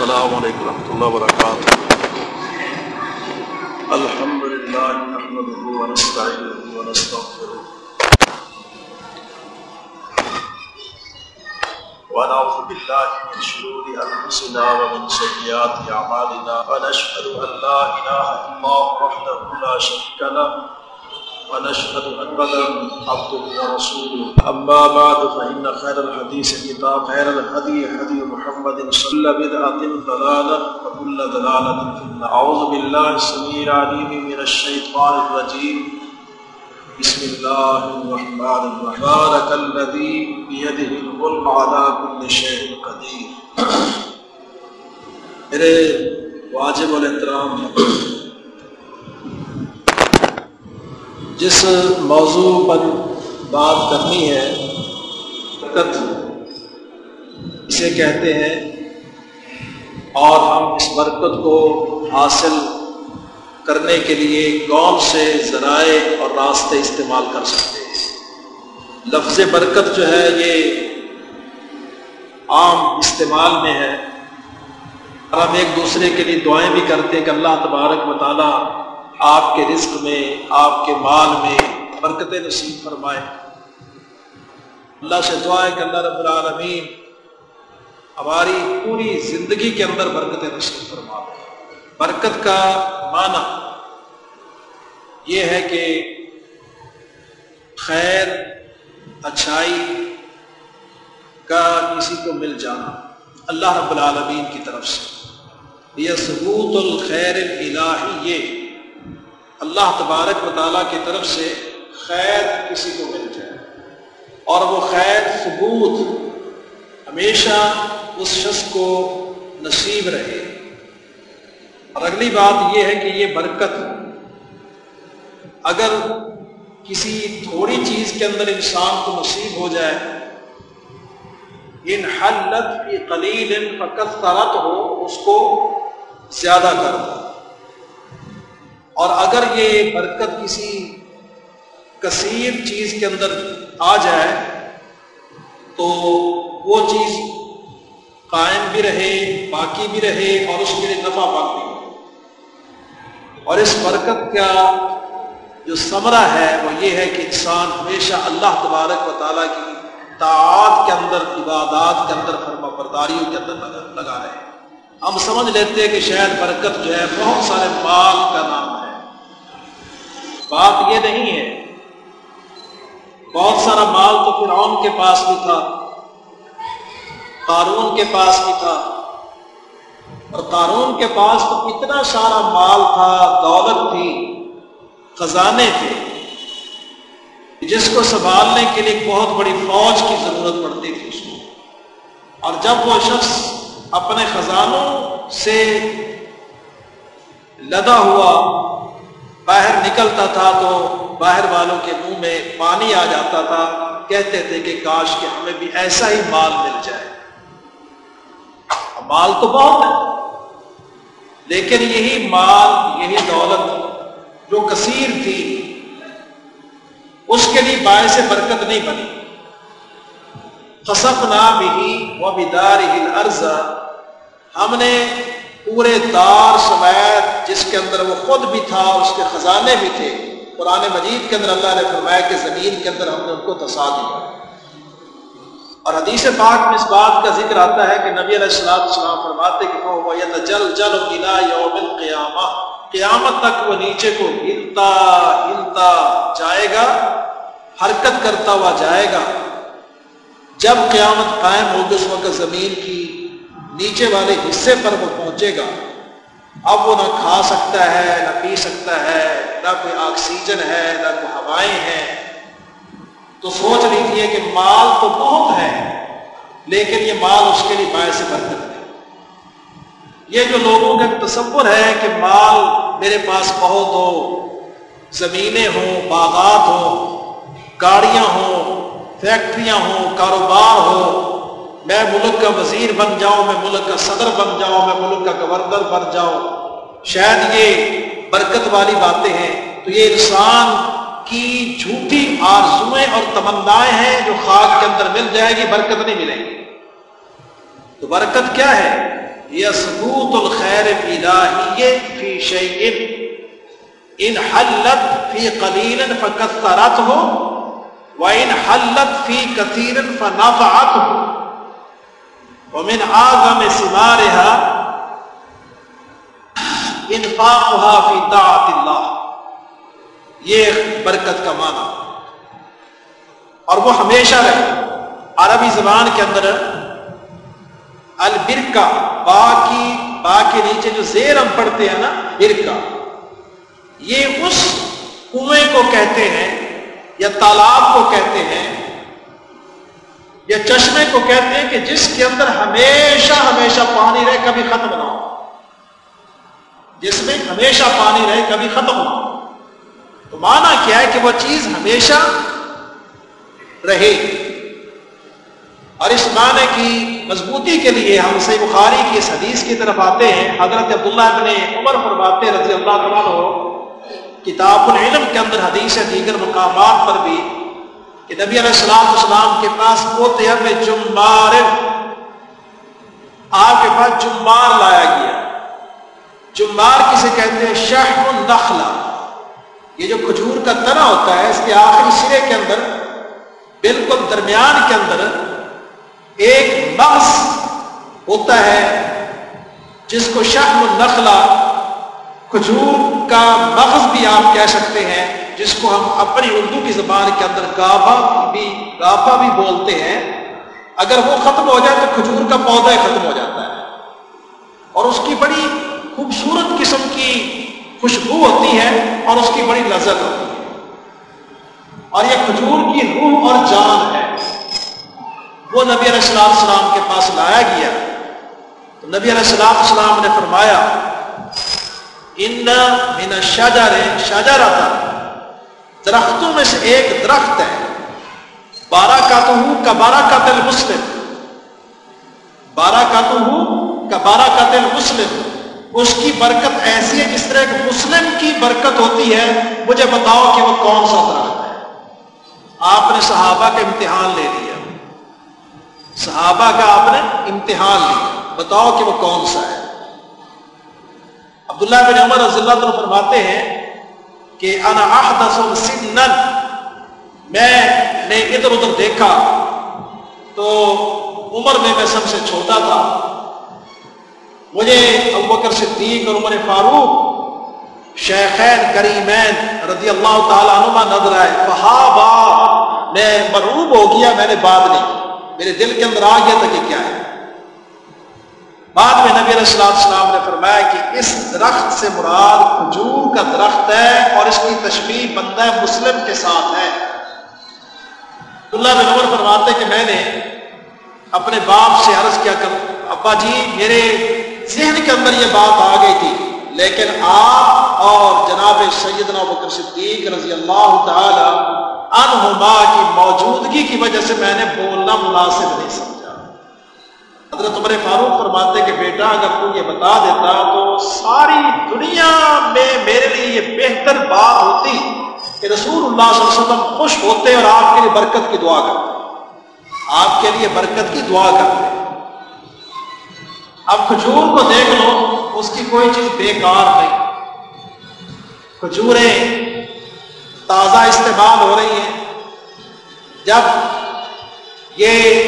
السلام علیکم ورحمۃ اللہ وبرکاتہ۔ الحمد للہ نحمده ونستعینه ونستغفره ونعوذ بالله من شرور انفسنا ومن سيئات اعمالنا۔ ونشهد ان لا اله الا الله وحده لا شريك له۔ ونشهد أن محمدا عبده ورسوله. أما بعد، فإن خير الحديث كتاب، خير الهدي هدي محمد صلى بدعة ضلالة وكل ضلالة في النار. أعوذ بالله السميع العليم من الشيطان الرجيم. بسم الله الرحمن الرحيم. بارك الذي بيده الملك على كل شيء قدير. میرے واجب الاحترام جس موضوع پر بات کرنی ہے برکت اسے کہتے ہیں، اور ہم اس برکت کو حاصل کرنے کے لیے کون سے ذرائع اور راستے استعمال کر سکتے ہیں۔ لفظ برکت جو ہے، یہ عام استعمال میں ہے۔ اور ہم ایک دوسرے کے لیے دعائیں بھی کرتے ہیں کہ اللہ تبارک مطالعہ آپ کے رزق میں، آپ کے مال میں برکت نصیب فرمائے۔ اللہ سے دعا ہے کہ اللہ رب العالمین ہماری پوری زندگی کے اندر برکت نصیب فرما برکت کا معنی یہ ہے کہ خیر، اچھائی کا کسی کو مل جانا۔ اللہ رب العالمین کی طرف سے۔ یہ ثبوت الخیر الہی یہ اللہ تبارک و تعالیٰ کی طرف سے خیر کسی کو مل جائے۔ اور وہ خیر، ثبوت ہمیشہ اس شخص کو نصیب رہے۔ اور اگلی بات یہ ہے کہ یہ برکت، اگر کسی تھوڑی چیز کے اندر انسان کو نصیب ہو جائے، ان حلت کی قلیل فقط ہو، اس کو زیادہ کر دو۔ اور اگر یہ برکت کسی کثیر چیز کے اندر آ جائے، تو وہ چیز قائم بھی رہے، باقی بھی رہے اور اس کے لیے نفع باقی اور اس برکت کا جو ثمرہ ہے، وہ یہ ہے کہ انسان ہمیشہ اللہ تبارک و تعالیٰ کی تعات کے اندر، عبادات کے اندر فرما برداریوں کے اندر لگا رہے ہم سمجھ لیتے ہیں کہ شاید برکت جو ہے بہت سارے مال کا نام ہے۔ بات یہ نہیں ہے۔ بہت سارا مال تو فرعون کے پاس بھی تھا، قارون کے پاس بھی تھا۔ اور قارون کے پاس تو اتنا سارا مال تھا، دولت تھی، خزانے تھے۔ جس کو سنبھالنے کے لیے بہت بڑی فوج کی ضرورت پڑتی تھی اس کو۔ اور جب وہ شخص اپنے خزانوں سے لدا ہوا باہر نکلتا تھا تو باہر والوں کے منہ میں پانی آ جاتا تھا۔ کہتے تھے کہ کاش کہ ہمیں بھی ایسا ہی مال مل جائے۔ مال تو بہت ہے۔ لیکن یہی مال، یہی دولت جو کثیر تھی، اس کے لیے باعث برکت نہیں بنی۔ خصف نہ بھی وہ بیدار ہم نے پورے دار سمیت جس کے اندر وہ خود بھی تھا اس کے خزانے بھی تھے، قرآن مجید کے اندر اللہ نے فرمایا کہ زمین کے اندر ہم نے ان کو دسا دیا۔ اور حدیث پاک میں اس بات کا ذکر آتا ہے کہ نبی علیہ السلام السلام فرماتے کہ جل جل بنا یوم القیامہ، قیامت تک وہ نیچے کو ہلتا ہلتا جائے گا، حرکت کرتا ہوا جائے گا۔ جب قیامت قائم ہوگی، اس وقت زمین کی نیچے والے حصے پر وہ پہنچے گا۔ اب وہ نہ کھا سکتا ہے، نہ پی سکتا ہے، نہ کوئی آکسیجن ہے، نہ کوئی ہوائیں ہیں۔ تو سوچ لیجیے کہ مال تو بہت ہے، لیکن یہ مال اس کے لیے باعث برکت ہے۔ یہ جو لوگوں کا تصور ہے کہ مال میرے پاس بہت ہو، زمینیں ہوں، باغات ہوں، گاڑیاں ہوں، فیکٹریاں ہوں، کاروبار ہو میں ملک کا وزیر بن جاؤں، میں ملک کا صدر بن جاؤں، میں ملک کا گورنر بن جاؤں۔ شاید یہ برکت والی باتیں ہیں۔ تو یہ انسان کی جھوٹی آرزویں اور تمنائیں ہیں جو خاک کے اندر مل جائے گی، برکت نہیں ملے گی۔ تو برکت کیا ہے؟ یہ غیر الہی فی شیئن۔ ان حلت فی قلیل فکثرت ہو وَإِنْ حَلَّتْ فِي كَثِيرٍ فَنَفَعَتْهُ۔ وَمِنْ عَظَمِ سِمَارِهَا انفاقها فی طاعت اللہ۔ یہ برکت کا معنی۔ اور وہ ہمیشہ رہے۔ عربی زبان کے اندر البرکا با کی با کے نیچے جو زیر ہم پڑھتے ہیں نا برکا یہ اس کنویں کو کہتے ہیں یا تالاب کو کہتے ہیں یا چشمے کو کہتے ہیں کہ جس کے اندر ہمیشہ ہمیشہ پانی رہے کبھی ختم نہ ہو۔ جس میں ہمیشہ پانی رہے کبھی ختم نہ ہو۔ تو مانا کیا ہے کہ وہ چیز ہمیشہ رہے؟ اور اس معنی کی مضبوطی کے لیے ہم سی بخاری کی اس حدیث کی طرف آتے ہیں۔ حضرت عبداللہ ابن عمر فرماتے رضی اللہ تعالیٰ کتاب العلم کے اندر حدیث ہے، دیگر مقامات پر بھی۔ کہ نبی علیہ السلام السلام کے پاس میں جمبار آپ کے پاس جمبار لایا گیا۔ جمبار کسے کہتے ہیں؟ شہم النخلا یہ جو کھجور کا تنا ہوتا ہے، اس کے آخری سرے کے اندر، بالکل درمیان کے اندر، ایک مغز ہوتا ہے، جس کو شہم النخلا کھجور کا مغز بھی آپ کہہ سکتے ہیں۔ جس کو ہم اپنی اردو کی زبان کے اندر گابا بھی گافا بھی بولتے ہیں، اگر وہ ختم ہو جائے تو کھجور کا پودا ختم ہو جاتا ہے۔ اور اس کی بڑی خوبصورت قسم کی خوشبو ہوتی ہے اور اس کی بڑی لذت ہوتی ہے۔ اور یہ کھجور کی روح اور جان ہے۔ وہ نبی علیہ السلام السلام کے پاس لایا گیا۔ تو نبی علیہ السلام السلام نے فرمایا ان من شاہجار شاہجارہ تھا درختوں میں سے ایک درخت ہے۔ بارہ کا تو ہوں کا بارہ کا تل مسلم۔ بارہ کا تو ہوں کا بارہ کا تل مسلم۔ اس کی برکت ایسی ہے جس طرح ایک مسلم کی برکت ہوتی ہے۔ مجھے بتاؤ کہ وہ کون سا درخت ہے۔ آپ نے صحابہ کا امتحان لے لیا۔ صحابہ کا آپ نے امتحان لیا۔ بتاؤ کہ وہ کون سا ہے۔ عبداللہ بن عمر رضی اللہ عنہ فرماتے ہیں کہ انا احدث سنن۔ میں نے ادھر ادھر دیکھا۔ تو عمر میں میں سب سے چھوٹا تھا۔ مجھے ابو بکر صدیق اور عمر فاروق، شیخین کریمین رضی اللہ تعالیٰ عنہ نظر آئے۔ فہابا، میں مروب ہو گیا، میں نے بات نہیں۔ میرے دل کے اندر آ گیا تھا کہ کیا ہے۔ بعد میں نبی علیہ السلام السلام نے فرمایا کہ اس درخت سے مراد کھجور کا درخت ہے اور اس کی تشبیح بندہ مسلم کے ساتھ ہے۔ اللہ بن عمر فرماتے کہ میں نے اپنے باپ سے عرض کیا کر ابا جی میرے ذہن کے اندر یہ بات آ گئی تھی، لیکن آپ اور جناب سیدنا بکر صدیق رضی اللہ تعالی عنہما کی موجودگی کی وجہ سے میں نے بولنا مناسب نہیں سکتا حضرت عمر فاروق فرماتے کہ بیٹا، اگر تو یہ بتا دیتا تو ساری دنیا میں میرے لیے یہ بہتر بات ہوتی کہ رسول اللہ صلی اللہ علیہ وسلم خوش ہوتے اور آپ کے لیے برکت کی دعا کرتے۔ آپ کے لیے برکت کی دعا کرتے۔ اب کھجور کو دیکھ لو، اس کی کوئی چیز بیکار نہیں۔ کھجوریں تازہ استعمال ہو رہی ہیں۔ جب یہ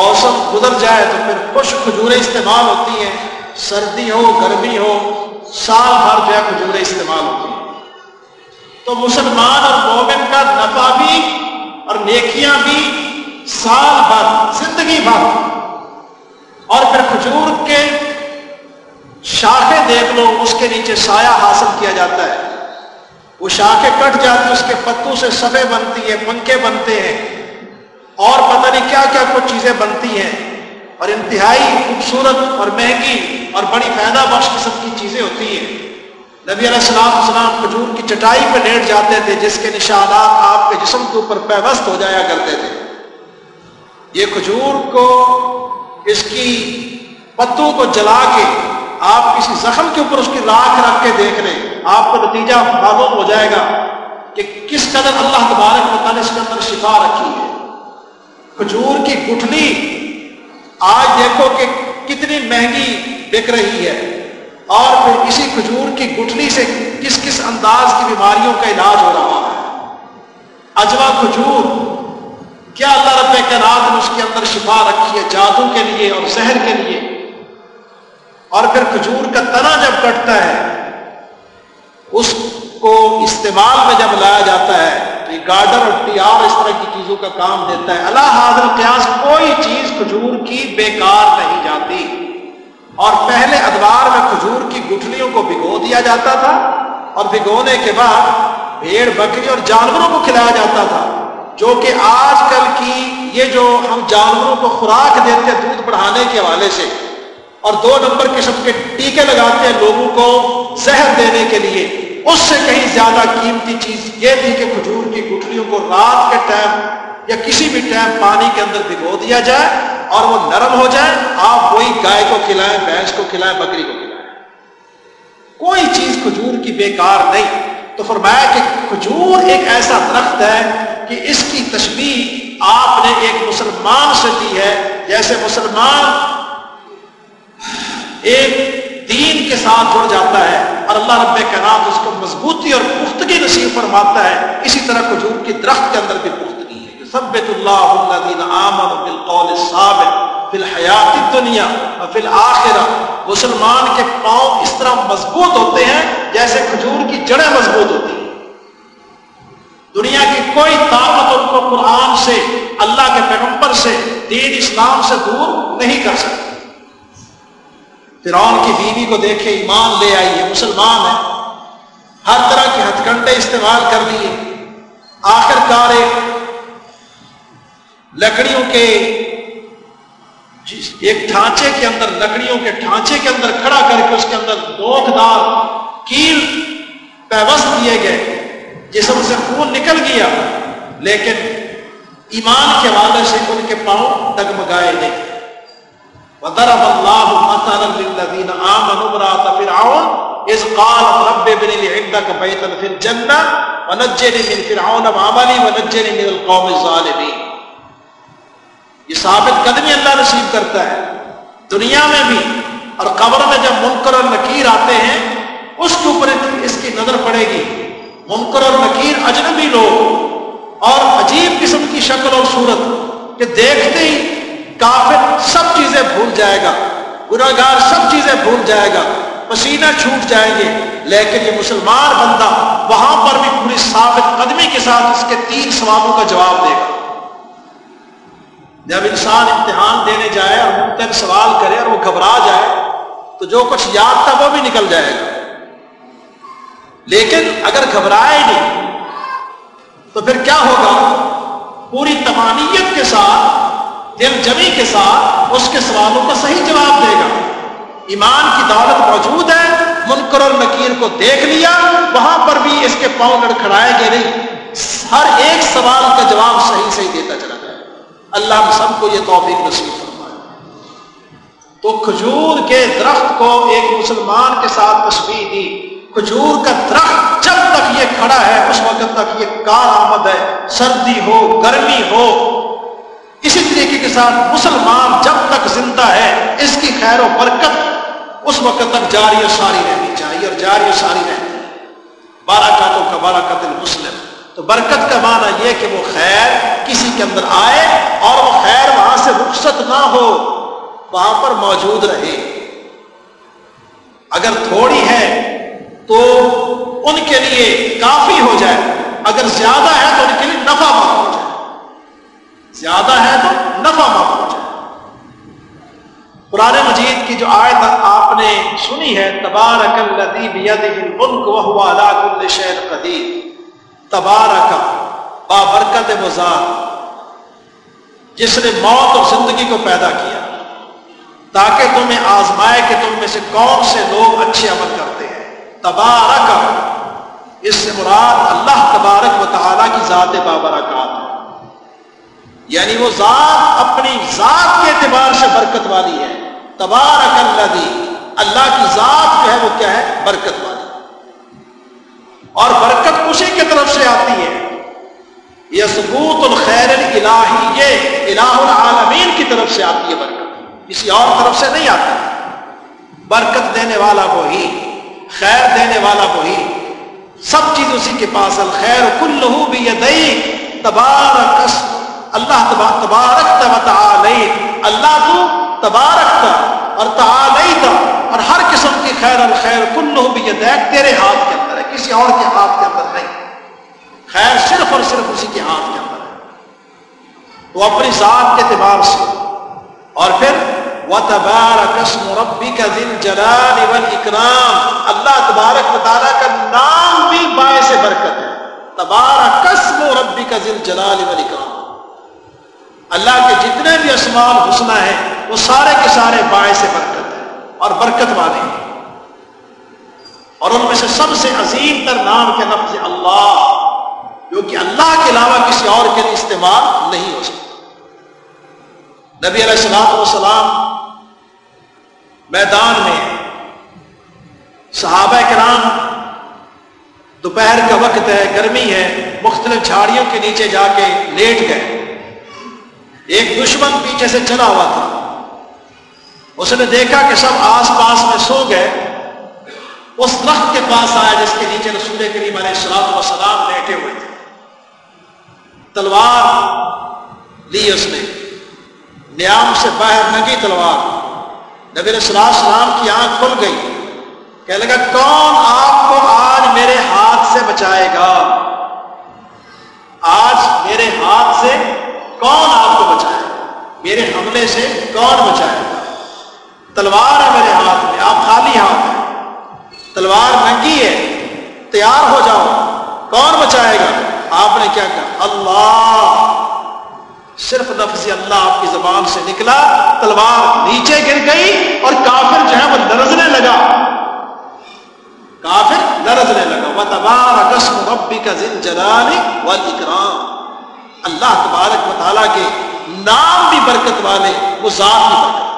موسم گزر جائے تو پھر خشک کھجوریں استعمال ہوتی ہیں، سردی ہو، گرمی ہو، سال بھر جو ہے کھجوریں استعمال ہوتی ہیں۔ تو مسلمان اور مومن کا نفع بھی اور نیکیاں بھی سال بھر، زندگی بھر۔ اور پھر کھجور کے شاخیں دیکھ لو، اس کے نیچے سایہ حاصل کیا جاتا ہے۔ وہ شاخیں کٹ جاتی اس کے پتوں سے سبے بنتی ہے پنکھے بنتے ہیں۔ اور پتہ نہیں کیا کیا کچھ چیزیں بنتی ہیں۔ اور انتہائی خوبصورت اور مہنگی اور بڑی فائدہ بخش قسم کی چیزیں ہوتی ہیں۔ نبی علیہ السلام السلام کھجور کی چٹائی پہ لیٹ جاتے تھے، جس کے نشانات آپ کے جسم کے اوپر پیوست ہو جایا کرتے تھے۔ یہ کھجور کو، اس کی پتوں کو جلا کے آپ کسی زخم کے اوپر اس کی راکھ رکھ کے دیکھ لیں، آپ کو نتیجہ معلوم ہو جائے گا کہ کس قدر اللہ تبارک مطالعہ اس کے اندر شفا رکھی ہے۔ کھجور کی گٹھلی آج دیکھو کہ کتنی مہنگی بک رہی ہے۔ اور پھر اسی کھجور کی گٹھلی سے کس کس انداز کی بیماریوں کا علاج ہو رہا ہے۔ اجوا کھجور، کیا اللہ رب کائنات نے اس کے اندر شفا رکھی ہے جادو کے لیے اور زہر کے لیے؟ اور پھر کھجور کا تنا جب کٹتا ہے، اس کو استعمال میں جب لایا جاتا ہے تو یہ گارڈر اور ٹی آر اس طرح کی چیزوں کا کام دیتا ہے۔ اللہ حاضر قیاس کوئی چیز کھجور کی بیکار نہیں جاتی۔ اور پہلے ادوار میں کھجور کی گٹھلیوں کو بھگو دیا جاتا تھا اور بھگونے کے بعد بھیڑ، بکری اور جانوروں کو کھلایا جاتا تھا۔ جو کہ آج کل کی یہ جو ہم جانوروں کو خوراک دیتے ہیں دودھ بڑھانے کے حوالے سے اور دو نمبر قسم کے ٹیکے لگاتے ہیں لوگوں کو زہر دینے کے لیے۔ اس سے کہیں زیادہ قیمتی چیز یہ تھی کہ کھجور کی گٹھلیوں کو رات کے ٹائم یا کسی بھی ٹائم پانی کے اندر بھگو دیا جائے اور وہ نرم ہو جائے، آپ وہی گائے کو کھلائیں، بھینس کو کھلائیں، بکری کو کھلائیں۔ کوئی چیز کھجور کی بیکار نہیں۔ تو فرمایا کہ کھجور ایک ایسا درخت ہے کہ اس کی تشبیح آپ نے ایک مسلمان سے دی ہے۔ جیسے مسلمان ایک دین کے ساتھ جڑ جاتا ہے اور اللہ رب کائنات اس کو مضبوطی اور پختگی نصیب فرماتا ہے، اسی طرح کھجور کی درخت کے اندر بھی پختگی ہے۔ سبت اللہ الذین آمنوا بالقول الثابت فی الحیات الدنیا و فی الاخرہ۔ مسلمان کے پاؤں اس طرح مضبوط ہوتے ہیں جیسے کھجور کی جڑیں مضبوط ہوتی ہیں۔ دنیا کی کوئی طاقت ان کو قرآن سے، اللہ کے پیغمبر سے، دین اسلام سے دور نہیں کر سکتی۔ فرعون کی بیوی کو دیکھے، ایمان لے آئی ہے مسلمان ہے ہر طرح کے ہتھ کنڈے استعمال کر لیے آخر کار ایک لکڑیوں کے جی، ایک ڈھانچے کے اندر، لکڑیوں کے ڈھانچے کے اندر کھڑا کر کے اس کے اندر دوک دار کیل پیوست دیے گئے۔ جسم سے خون نکل گیا، لیکن ایمان کے والے سے ان کے پاؤں ڈگمگائے نہیں وضرب الله مثلا للذين آمنوا امرأة فرعون إذ قالت رب ابن لي عندك بيتا في الجنة ونجني من فرعون وعملي ونجني من القوم الظالمين یہ ثابت قدمی اللہ نصیب کرتا ہے۔ دنیا میں بھی اور قبر میں جب منکر اور نکیر آتے ہیں، اس کے اوپر اس کی نظر پڑے گی۔ منکر اور نکیر اجنبی لوگ، اور عجیب قسم کی شکل اور صورت کہ دیکھتے ہی کافر سب چیزیں بھول جائے گا گناگار سب چیزیں بھول جائے گا، پسینہ چھوٹ جائیں گے، لیکن یہ مسلمان بندہ وہاں پر بھی پوری ثابت قدمی کے ساتھ اس کے تین سوالوں کا جواب دے گا۔ جب انسان امتحان دینے جائے اور ممکن سوال کرے اور وہ گھبرا جائے، تو جو کچھ یاد تھا وہ بھی نکل جائے گا۔ لیکن اگر گھبرائے نہیں، تو پھر کیا ہوگا؟ پوری تمانیت کے ساتھ دل جمی کے ساتھ اس کے سوالوں کا صحیح جواب دے گا۔ ایمان کی دولت موجود ہے، منکر اور نکیر کو دیکھ لیا، وہاں پر بھی اس کے پاؤں لڑکھڑائے گے نہیں۔ ہر ایک سوال کا جواب صحیح صحیح دیتا چلا جائے اللہ ہم سب کو یہ توفیق نصیب فرمائے۔ تو کھجور کے درخت کو ایک مسلمان کے ساتھ تشبیح دی۔ کھجور کا درخت جب تک یہ کھڑا ہے، اس وقت تک یہ کار آمد ہے۔ سردی ہو، گرمی ہو اسی طریقے کے ساتھ مسلمان جب تک زندہ ہے، اس کی خیر و برکت اس وقت تک جاری و ساری رہنی چاہیے اور جاری و ساری رہنی۔ باراکاتوں کا بارہ قتل مسلم تو برکت کا معنی یہ کہ وہ خیر کسی کے اندر آئے اور وہ خیر وہاں سے رخصت نہ ہو، وہاں پر موجود رہے۔ اگر تھوڑی ہے تو ان کے لیے کافی ہو جائے، اگر زیادہ ہے تو ان کے لیے نفع ہو جائے۔ زیادہ ہے تو نفع محفوظ ہے قرآن مجید کی جو آیت آپ نے سنی ہے تبارک الذی بیدہ الملک وهو علی کل شیء قدیر۔ تبارک با برکت مزار، جس نے موت اور زندگی کو پیدا کیا۔ تاکہ تمہیں آزمائے کہ تم میں سے کون سے لوگ اچھے عمل کرتے ہیں۔ تبارک، اس سے مراد اللہ تبارک و تعالی کی ذات بابرکات۔ ہے یعنی وہ ذات اپنی ذات کے اعتبار سے برکت والی ہے۔ تبارک اللہ دی اللہ کی ذات جو ہے وہ کیا ہے؟ برکت والی۔ اور برکت اسی کی طرف سے آتی ہے۔ یہ ثبوت الخیر الہی یہ الہ العالمین کی طرف سے آتی ہے برکت۔ کسی اور طرف سے نہیں آتی۔ برکت دینے والا وہی، خیر دینے والا وہی۔ سب چیز اسی کے پاس، الخیر کل بھی یہ تبارک اللہ تبارک اللہ تو تبارک اور تھا اور ہر قسم کی خیر الخیر کل بھی یہ تیرے ہاتھ کے اندر ہے، کسی اور کے ہاتھ کے اندر نہیں۔ خیر صرف اور صرف اسی کے ہاتھ کے اندر ہے۔ وہ اپنی ذات کے اعتبار سے۔ اور پھر وہ تبارک ربی کا دل جلال اکرام اللہ تبارک مطالعہ کا نام بھی باعث برکت ہے۔ تبارک قسم ربی کا دل جلال اکرام اللہ کے جتنے بھی اسمال حسنہ ہیں، وہ سارے کے سارے باعث برکت ہیں اور برکت والے ہیں۔ اور ان میں سے سب سے عظیم تر نام کے لفظ اللہ، جو کہ اللہ کے علاوہ کسی اور کے لیے استعمال نہیں ہو سکتا۔ نبی علیہ السلام والسلام میدان میں صحابہ کرام دوپہر کا وقت ہے، گرمی ہے، مختلف جھاڑیوں کے نیچے جا کے لیٹ گئے۔ ایک دشمن پیچھے سے چلا ہوا تھا۔ اس نے دیکھا کہ سب آس پاس میں سو گئے۔ اس درخت کے پاس آیا جس کے نیچے رسول کریم علیہ السلام وسلام لیٹے ہوئے تھے۔ تلوار لی اس نے۔ نیام سے باہر نگی تلوار۔ نبی السلام کی آنکھ کھل گئی۔ کہ لگا، کون آپ کو آج میرے ہاتھ سے بچائے گا؟ آج میرے ہاتھ سے کون آپ کو بچائے؟ میرے حملے سے کون بچائے؟ گا تلوار ہے میرے ہاتھ میں، آپ خالی ہاتھ ہیں تلوار ننگی ہے، تیار ہو جاؤ۔ کون بچائے گا؟ آپ نے کیا کہا؟ اللہ۔ صرف لفظ اللہ آپ کی زبان سے نکلا، تلوار نیچے گر گئی اور کافر جو ہے وہ لرزنے لگا۔ کافر لرزنے لگا۔ وہ تبار ربی کا ذل جلال و اکرام اللہ تبارک مطالعہ کے نام بھی برکت والے، وہ ذات بھی برکت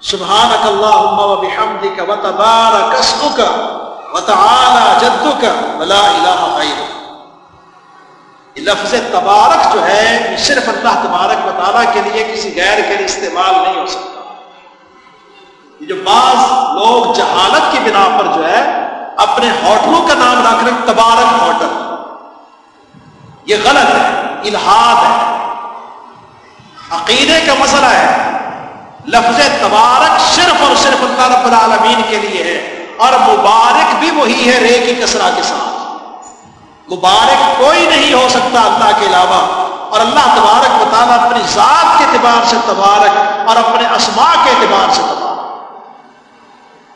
سبحانک اللہم و بحمدک و تبارک اسمک و تعالی جدک ولا الہ غیرک۔ لفظ تبارک جو ہے، یہ صرف اللہ تبارک مطالعہ کے لیے کسی غیر کے لیے استعمال نہیں ہو سکتا۔ یہ جو بعض لوگ جہالت کی بنا پر جو ہے، اپنے ہوٹلوں کا نام رکھ رہے تبارک ہوٹل۔ یہ غلط ہے، الحاد ہے۔ عقیدے کا مسئلہ ہے۔ لفظ تبارک صرف اور صرف اللہ رب العالمین کے لیے ہے اور مبارک بھی وہی ہے رے کی کسرا کے ساتھ۔ مبارک کوئی نہیں ہو سکتا اللہ کے علاوہ۔ اور اللہ تبارک مطالعہ اپنی ذات کے اعتبار سے تبارک اور اپنے اسماء کے اعتبار سے تبارک۔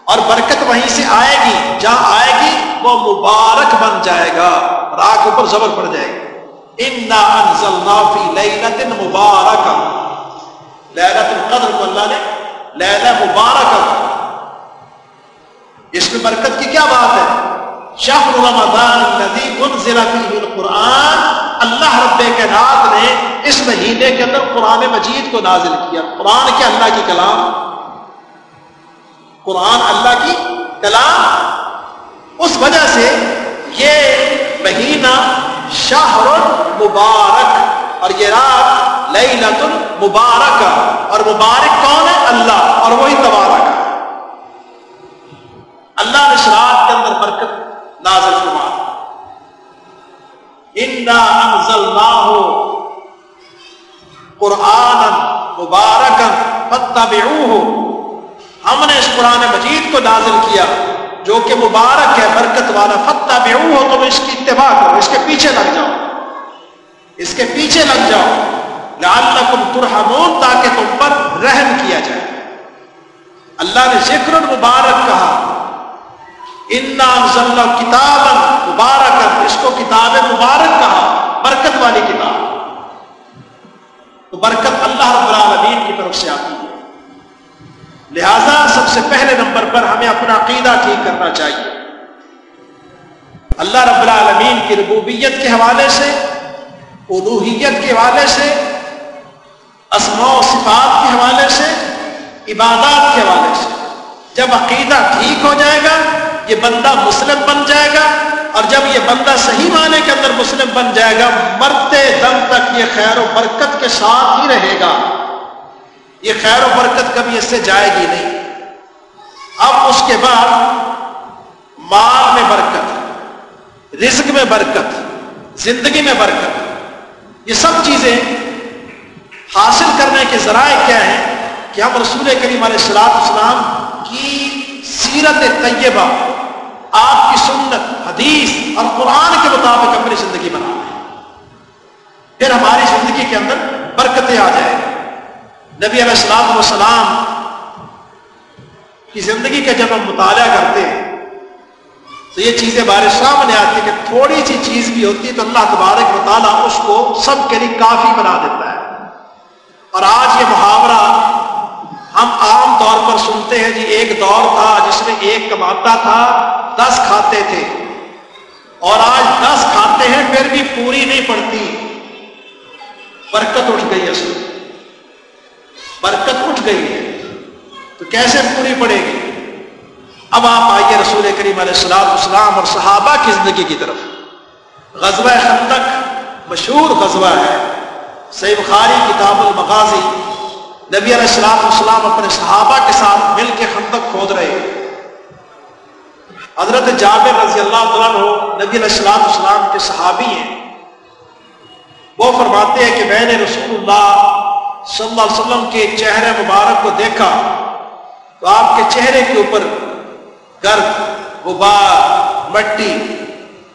اور برکت وہیں سے آئے گی، جہاں آئے گی وہ مبارک بن جائے گا راک اوپر زبر پڑ جائے گی۔ انا انزلنا فی لیلت مبارک لیلت القدر کو اللہ نے لیلہ مبارک اس میں برکت کی کیا بات ہے؟ شہر رمضان الذي انزل فيه القرآن. اللہ رب کائنات نے اس مہینے کے اندر قرآن مجید کو نازل کیا. قرآن کیا اللہ کی کلام؟ قرآن اللہ کی کلام. اس وجہ سے یہ مہینہ شہر مبارک۔ اور یہ رات لیلت المبارک اور مبارک کون ہے؟ اللہ۔ اور وہی تبارک۔ اللہ نے اس رات کے اندر برکت نازل فرما انا انزلناہ قرآن مبارک فتبعوہ ہم نے اس قرآن مجید کو نازل کیا۔ جو کہ مبارک ہے، برکت والا۔ فتح بے ہو تم اس کی اتباع کرو۔ اس کے پیچھے لگ جاؤ۔ اس کے پیچھے لگ جاؤ۔ لعلکم ترحمون، تاکہ تم پر رحم کیا جائے۔ اللہ نے ذکر المبارک کہا، انا کتاب مبارک اس کو کتاب مبارک کہا، برکت والی کتاب۔ تو برکت اللہ رب العالمین کی طرف سے آتی۔ ہے لہذا سب سے پہلے نمبر پر ہمیں اپنا عقیدہ ٹھیک کرنا چاہیے۔ اللہ رب العالمین کی ربوبیت کے حوالے سے الوحیت کے حوالے سے، اسماء و صفات کے حوالے سے، عبادات کے حوالے سے۔ جب عقیدہ ٹھیک ہو جائے گا، یہ بندہ مسلم بن جائے گا، اور جب یہ بندہ صحیح معنی کے اندر مسلم بن جائے گا، مرتے دم تک یہ خیر و برکت کے ساتھ ہی رہے گا۔ یہ خیر و برکت کبھی اس سے جائے گی نہیں۔ اب اس کے بعد مال میں برکت، رزق میں برکت، زندگی میں برکت، یہ سب چیزیں حاصل کرنے کے ذرائع کیا ہیں کہ ہم رسول کریم علیہ السلاط اسلام کی سیرت طیبہ، آپ کی سنت، حدیث اور قرآن کے مطابق اپنی زندگی بنا لیں پھر ہماری زندگی کے اندر برکتیں آ جائیں۔ نبی علیہ السلام والسلام کی زندگی کا جب ہم مطالعہ کرتے ہیں، تو یہ چیزیں بارے سامنے آتی کہ تھوڑی سی چیز بھی ہوتی ہے تو اللہ تبارک مطالعہ اس کو سب کے لیے کافی بنا دیتا ہے۔ اور آج یہ محاورہ ہم عام طور پر سنتے ہیں جی ایک دور تھا جس میں ایک کماتا تھا، دس کھاتے تھے۔ اور آج دس کھاتے ہیں، پھر بھی پوری نہیں پڑتی۔ برکت اٹھ گئی اصل برکت اٹھ گئی ہے۔ تو کیسے پوری پڑے گی؟ اب آپ آئیے رسول کریم علیہ السلام اسلام اور صحابہ کی زندگی کی طرف۔ غزوہ خندق مشہور غزوہ ہے۔ سیب خاری کتاب المغازی۔ نبی علیہ السلام السلام اپنے صحابہ کے ساتھ مل کے خندق کھود رہے حضرت جابر رضی اللہ عنہ نبی علیہ السلام السلام کے صحابی ہیں۔ وہ فرماتے ہیں کہ میں نے رسول اللہ صلی اللہ علیہ وسلم کے چہرے مبارک کو دیکھا تو آپ کے چہرے کے اوپر گرد، غبار، مٹی،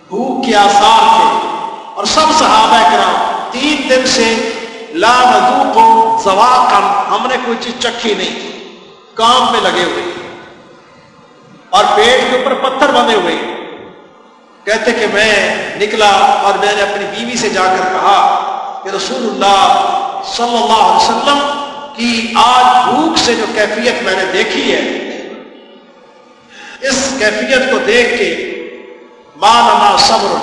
بھوک کے آثار تھے۔ اور سب صحابہ کرام تین دن سے لا ندو زواقن ہم نے کوئی چیز چکھی نہیں تھی کام میں لگے ہوئے۔ اور پیٹ کے اوپر پتھر بندے ہوئے۔ کہتے کہ میں نکلا اور میں نے اپنی بیوی سے جا کر کہا کہ رسول اللہ صلی اللہ علیہ وسلم کی آج بھوک سے جو کیفیت میں نے دیکھی ہے، اس کیفیت کو دیکھ کے ماں صبر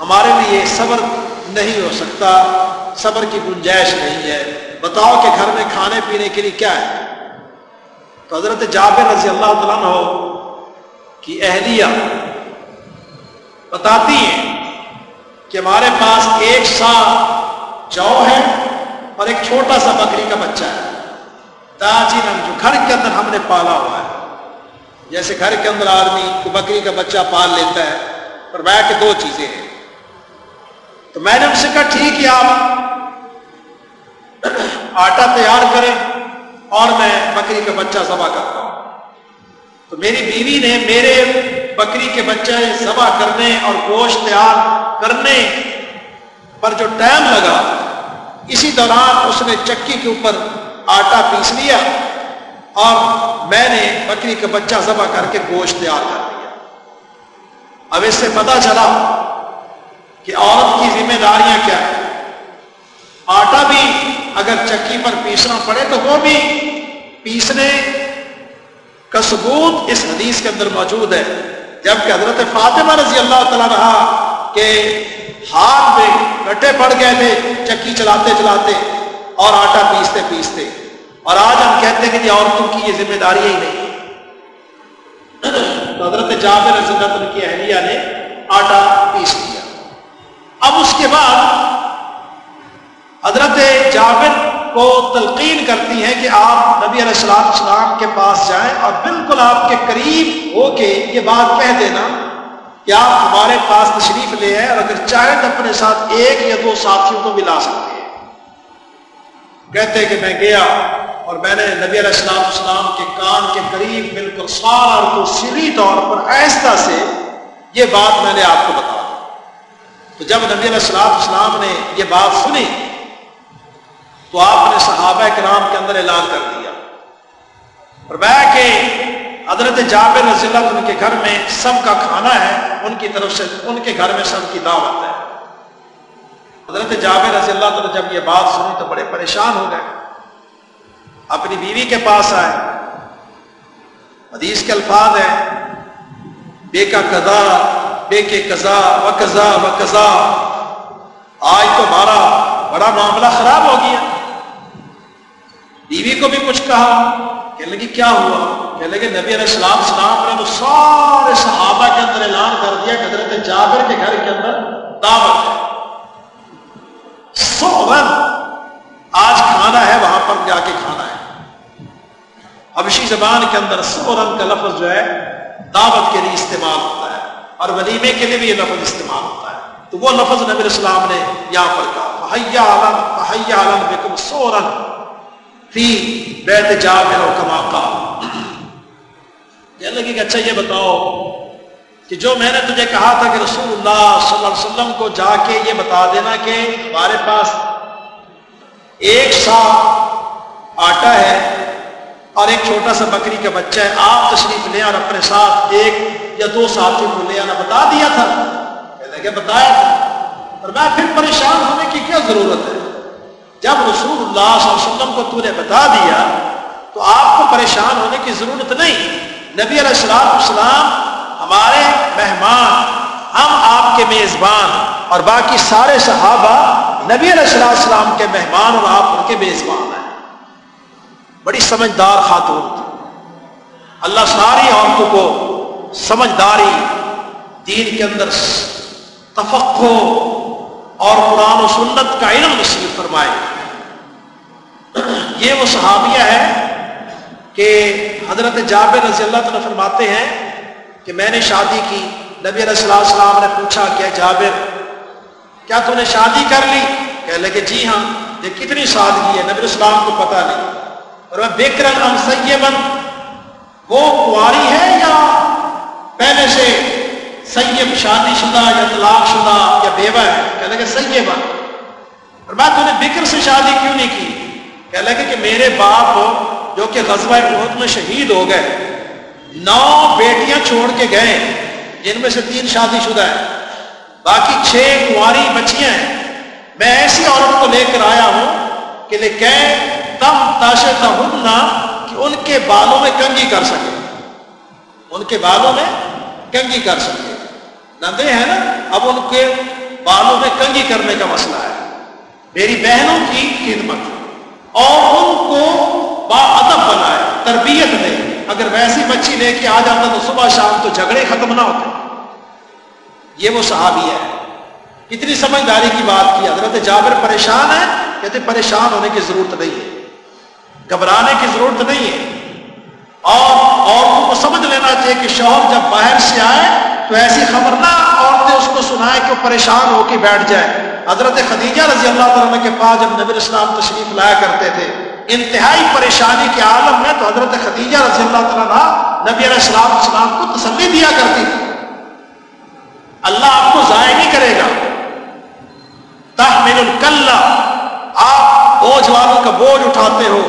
ہمارے لیے صبر نہیں ہو سکتا، صبر کی گنجائش نہیں ہے۔ بتاؤ کہ گھر میں کھانے پینے کے لیے کیا ہے؟ تو حضرت جابر رضی اللہ عنہ کی اہلیہ بتاتی ہیں کہ ہمارے پاس ایک سا چو ہے۔ اور ایک چھوٹا سا بکری کا بچہ ہے۔ تاجی جو گھر کے اندر ہم نے پالا ہوا ہے۔ جیسے گھر کے اندر آدمی کو بکری کا بچہ پال لیتا ہے، پر میں کہ دو چیزیں ہیں۔ تو میں نے ان سے کہا، ٹھیک ہے، آپ آٹا تیار کریں اور میں بکری کا بچہ ذبح کرتا ہوں۔ تو میری بیوی نے میرے بکری کے بچے ذبح کرنے اور گوشت تیار کرنے پر جو ٹائم لگا اسی دوران اس نے چکی کے اوپر آٹا پیس لیا اور میں نے بکری کا بچہ ذبح کر کے گوشت تیار کر دیا۔ اب اس سے پتا چلا کہ عورت کی ذمہ داریاں کیا ہیں۔ آٹا بھی اگر چکی پر پیسنا پڑے تو وہ بھی پیسنے کا ثبوت اس حدیث کے اندر موجود ہے۔ جبکہ حضرت فاطمہ رضی اللہ تعالیٰ رہا کہ ہاتھ میں کٹے پڑ گئے تھے، چکی چلاتے چلاتے اور آٹا پیستے پیستے۔ اور آج ہم کہتے ہیں کہ یہ عورتوں کی یہ ذمہ داری ہی نہیں۔ تو حضرت جابر رضی اللہ کی اہلیہ نے آٹا پیس دیا اب اس کے بعد حضرت جابر کو تلقین کرتی ہیں کہ آپ نبی علیہ السلام السلام کے پاس جائیں اور بالکل آپ کے قریب ہو کے یہ بات کہہ دینا۔ کہ آپ ہمارے پاس تشریف لے آئے اور اگر چاہیں تو اپنے ساتھ ایک یا دو ساتھیوں کو بھی لا سکتے ہیں۔ کہتے کہ میں گیا اور میں نے نبی علیہ السلام السلام کے کان کے قریب بالکل سارا اور تو سری طور پر ایسا سے یہ بات میں نے آپ کو بتا تو جب نبی علیہ السلام اسلام نے یہ بات سنی تو آپ نے صحابہ کرام کے اندر اعلان کر دیا۔ اور میں کہ حضرت جابر رضی اللہ ان کے گھر میں سب کا کھانا ہے، ان کی طرف سے، ان کے گھر میں سب کی دعوت ہے۔ حضرت جابر رضی اللہ تعالیٰ جب یہ بات سنی تو بڑے پریشان ہو گئے۔ اپنی بیوی کے پاس آئے۔ حدیث کے الفاظ ہیں۔ بے کا قضا، بے کے قضا و قضا و قضا آج تو ہمارا بڑا معاملہ خراب ہو گیا۔ بیوی کو بھی کچھ کہا، کہنے لگی، کیا ہوا؟ کہنے لگے، نبی علیہ السلام سلام نے تو سارے صحابہ کے اندر اعلان کر دیا کہ حضرت جابر کے گھر کے اندر دعوت ہے۔ سو آج کھانا ہے، وہاں پر جا کے کھانا ہے۔ اب اسی زبان کے اندر سورن کا لفظ جو ہے، دعوت کے لیے استعمال ہوتا ہے۔ اور ولیمے کے لیے بھی یہ لفظ استعمال ہوتا ہے۔ تو وہ لفظ نبی السلام نے یہاں پر کہا فہیا عالم فہیا عالم بکم سورن فی بیت جابر و کما کا۔ کہنے لگے کہ اچھا یہ بتاؤ کہ جو میں نے تجھے کہا تھا کہ رسول اللہ صلی اللہ علیہ وسلم کو جا کے یہ بتا دینا کہ ہمارے پاس ایک سا آٹا ہے اور ایک چھوٹا سا بکری کا بچہ ہے۔ آپ تشریف لے اور اپنے ساتھ ایک یا دو ساتھی کو لے آنا۔ بتا دیا تھا۔ کہنے کہ بتایا تھا۔ اور میں پھر پریشان ہونے کی کیا ضرورت ہے؟ جب رسول اللہ صلی اللہ علیہ وسلم کو تو نے بتا دیا، تو آپ کو پریشان ہونے کی ضرورت نہیں۔ نبی علیہ السلام السلام ہمارے مہمان، ہم آپ کے میزبان اور باقی سارے صحابہ نبی علیہ السلام کے مہمان اور آپ ان کے میزبان ہیں۔ بڑی سمجھدار خاتون۔ تھی اللہ ساری عورتوں کو سمجھداری، دین کے اندر تفق اور قرآن و سنت کا علم نصیب فرمائے۔ یہ وہ صحابیہ ہے کہ حضرت جابر رضی اللہ تعالیٰ فرماتے ہیں کہ میں نے شادی کی۔ نبی علیہ السلام السلام نے پوچھا کہ جابر، کیا تم نے شادی کر لی؟ کہہ لگے جی ہاں۔ یہ کتنی سادگی ہے، نبی السلام کو پتا نہیں۔ اور میں بکرن ام سیبن، وہ کاری ہے یا پہلے سے سیب شادی شدہ یا طلاق شدہ یا بیوہ ہے؟ کہہ لگے سیبن اور میں تم نے بکر سے شادی کیوں نہیں کی؟ کہہ لگے کہ میرے باپ جو کہ غزوہ بہت میں شہید ہو گئے، نو بیٹیاں چھوڑ کے گئے، جن میں سے تین شادی شدہ ہیں، باقی چھ کنواری بچیاں ہیں۔ میں ایسی عورت کو لے کر آیا ہوں کہ لے کہ تم تاشے نہ کہ ان کے بالوں میں کنگھی کر سکے۔ ان کے بالوں میں کنگھی کر سکے۔ نندے ہیں نا؟ اب ان کے بالوں میں کنگھی کرنے کا مسئلہ ہے۔ میری بہنوں کی خدمت۔ اور ان کو با ادب بنائے، تربیت دے۔ اگر ویسی بچی لے کے آ جاتا تو صبح شام تو جھگڑے ختم نہ ہوتے۔ یہ وہ صحابی ہے۔ اتنی سمجھداری کی بات کی، حضرت جابر پریشان ہے کہتے پریشان ہونے کی ضرورت نہیں ہے۔ گھبرانے کی ضرورت نہیں ہے۔ اور عورتوں کو سمجھ لینا چاہیے کہ شوہر جب باہر سے آئے تو ایسی خبر نہ، عورتیں اس کو سنائے کہ وہ پریشان ہو کے بیٹھ جائے۔ حضرت خدیجہ رضی اللہ تعالیٰ کے پاس جب نبی اسلام تشریف لایا کرتے تھے، انتہائی پریشانی کے عالم میں تو حضرت خدیجہ رضی اللہ تعالیٰ نبی علیہ السلام السلام کو تسلی دیا کرتی۔ تھی اللہ آپ کو ضائع نہیں کرے گا۔ تحمل الکل آپ بوجھ والوں کا بوجھ اٹھاتے ہو،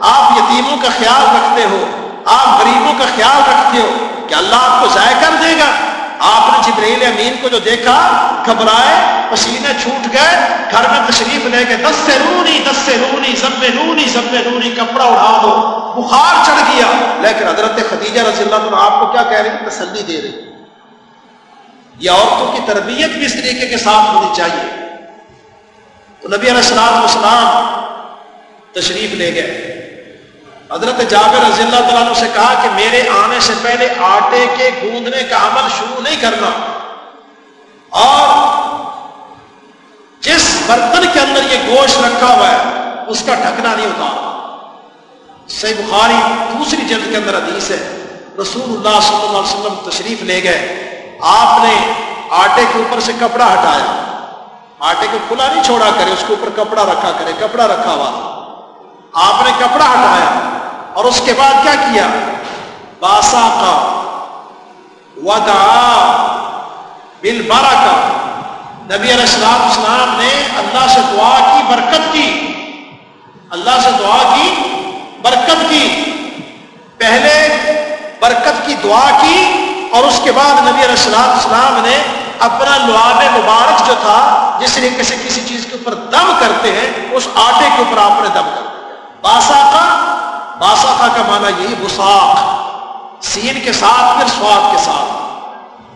آپ یتیموں کا خیال رکھتے ہو، آپ غریبوں کا خیال رکھتے ہو کہ اللہ آپ کو ضائع کر دے گا؟ آپ نے جبریل امین کو جو دیکھا، گھبرائے، پسینے چھوٹ گئے، گھر میں تشریف لے کے دس سے رونی دس سے رونی سب میں رونی سب میں رونی کپڑا اڑا دو۔ بخار چڑھ گیا۔ لیکن حضرت خدیجہ رضی اللہ عنہ آپ کو کیا کہہ رہی تسلی دے رہی یہ عورتوں کی تربیت بھی اس طریقے کے ساتھ ہونی چاہیے۔ تو نبی علیہ السلام السلام تشریف لے گئے۔ حضرت جابر رضی اللہ تعالیٰ نے سے کہا کہ میرے آنے سے پہلے آٹے کے گوندنے کا عمل شروع نہیں کرنا۔ اور جس برتن کے اندر یہ گوشت رکھا ہوا ہے، اس کا ڈھکنا نہیں ہوتا۔ صحیح بخاری دوسری جلد کے اندر حدیث ہے، رسول اللہ صلی اللہ علیہ وسلم تشریف لے گئے۔ آپ نے آٹے کے اوپر سے کپڑا ہٹایا۔ آٹے کو کھلا نہیں چھوڑا کرے، اس کے اوپر کپڑا رکھا کرے، کپڑا رکھا ہوا۔ آپ نے کپڑا ہٹایا۔ اور اس کے بعد کیا کیا؟ باسا کا ودا بل بارہ کا نبی علیہ السلام اسلام نے اللہ سے دعا کی، برکت کی۔ اللہ سے دعا کی، برکت کی۔ پہلے برکت کی دعا کی اور اس کے بعد نبی علیہ السلام اسلام نے اپنا لعاب مبارک جو تھا، جس طریقے سے کسی چیز کے اوپر دم کرتے ہیں، اس آٹے کے اوپر آپ نے دم کر باساخا باساخا کا معنی یہی بساخ سین کے ساتھ پھر سواد کے ساتھ۔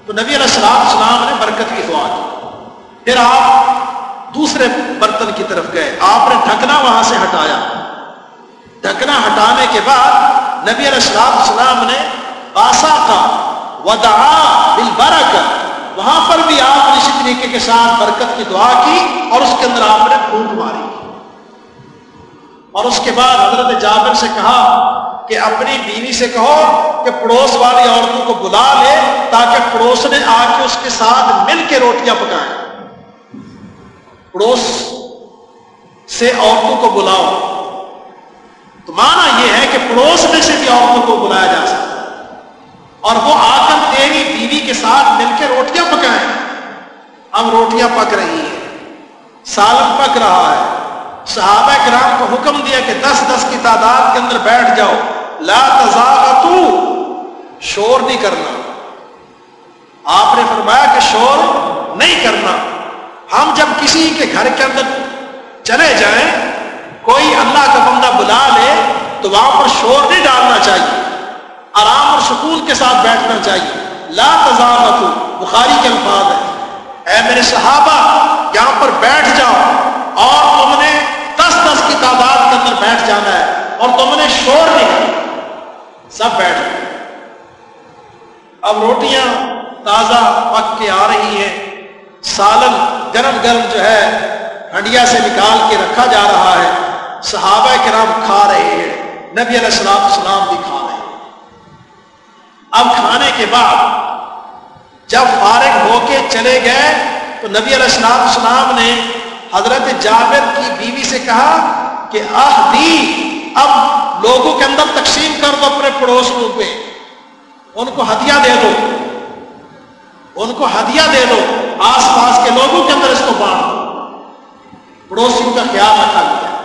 تو نبی علیہ السلام السلام نے برکت کی دعا کی۔ پھر آپ دوسرے برتن کی طرف گئے۔ آپ نے ڈھکنا وہاں سے ہٹایا۔ ڈھکنا ہٹانے کے بعد نبی علیہ السلام السلام نے باسا کا ودعا بالبرکت وہاں پر بھی آپ نے اسی طریقے کے ساتھ برکت کی دعا کی اور اس کے اندر آپ نے پھونک ماری۔ اور اس کے بعد حضرت جابر سے کہا کہ اپنی بیوی سے کہو کہ پڑوس والی عورتوں کو بلا لے تاکہ پڑوس نے آ کے اس کے ساتھ مل کے روٹیاں پکائیں۔ پڑوس سے عورتوں کو بلاؤ۔ تو مانا یہ ہے کہ پڑوس میں سے بھی عورتوں کو بلایا جا سکتا اور وہ آ کر تیری بیوی کے ساتھ مل کے روٹیاں پکائیں۔ اب روٹیاں پک رہی ہیں۔ سالن پک رہا ہے۔ صحابہ کرام کو حکم دیا کہ دس دس کی تعداد کے اندر بیٹھ جاؤ۔ لا تزاغتو، شور نہیں کرنا۔ آپ نے فرمایا کہ شور نہیں کرنا۔ ہم جب کسی کے گھر کے اندر چلے جائیں، کوئی اللہ کا بندہ بلا لے، تو وہاں پر شور نہیں ڈالنا چاہیے۔ آرام اور سکون کے ساتھ بیٹھنا چاہیے۔ لا تزاغتو، بخاری کے الفاظ ہے اے میرے صحابہ، یہاں پر بیٹھ جاؤ۔ اور تم نے بیٹھ جانا ہے اور تم نے شور نہیں سب بیٹھ گئے۔ اب روٹیاں تازہ پک کے آ رہی ہیں۔ سالن گرم گرم جو ہے، ہنڈیا سے نکال کے رکھا جا رہا ہے۔ صحابہ کرام کھا رہے ہیں۔ نبی علیہ السلام السلام بھی کھا رہے ہیں۔ اب کھانے کے بعد جب فارغ ہو کے چلے گئے تو نبی علیہ السلام السلام نے حضرت جابر کی بیوی سے کہا کہ آہ دی، اب لوگوں کے اندر تقسیم کر دو اپنے پڑوسوں پہ۔ ان کو ہدیہ دے دو۔ ان کو ہدیہ دے دو۔ آس پاس کے لوگوں کے اندر اس کو بانٹ پڑوسیوں کا خیال رکھا گیا۔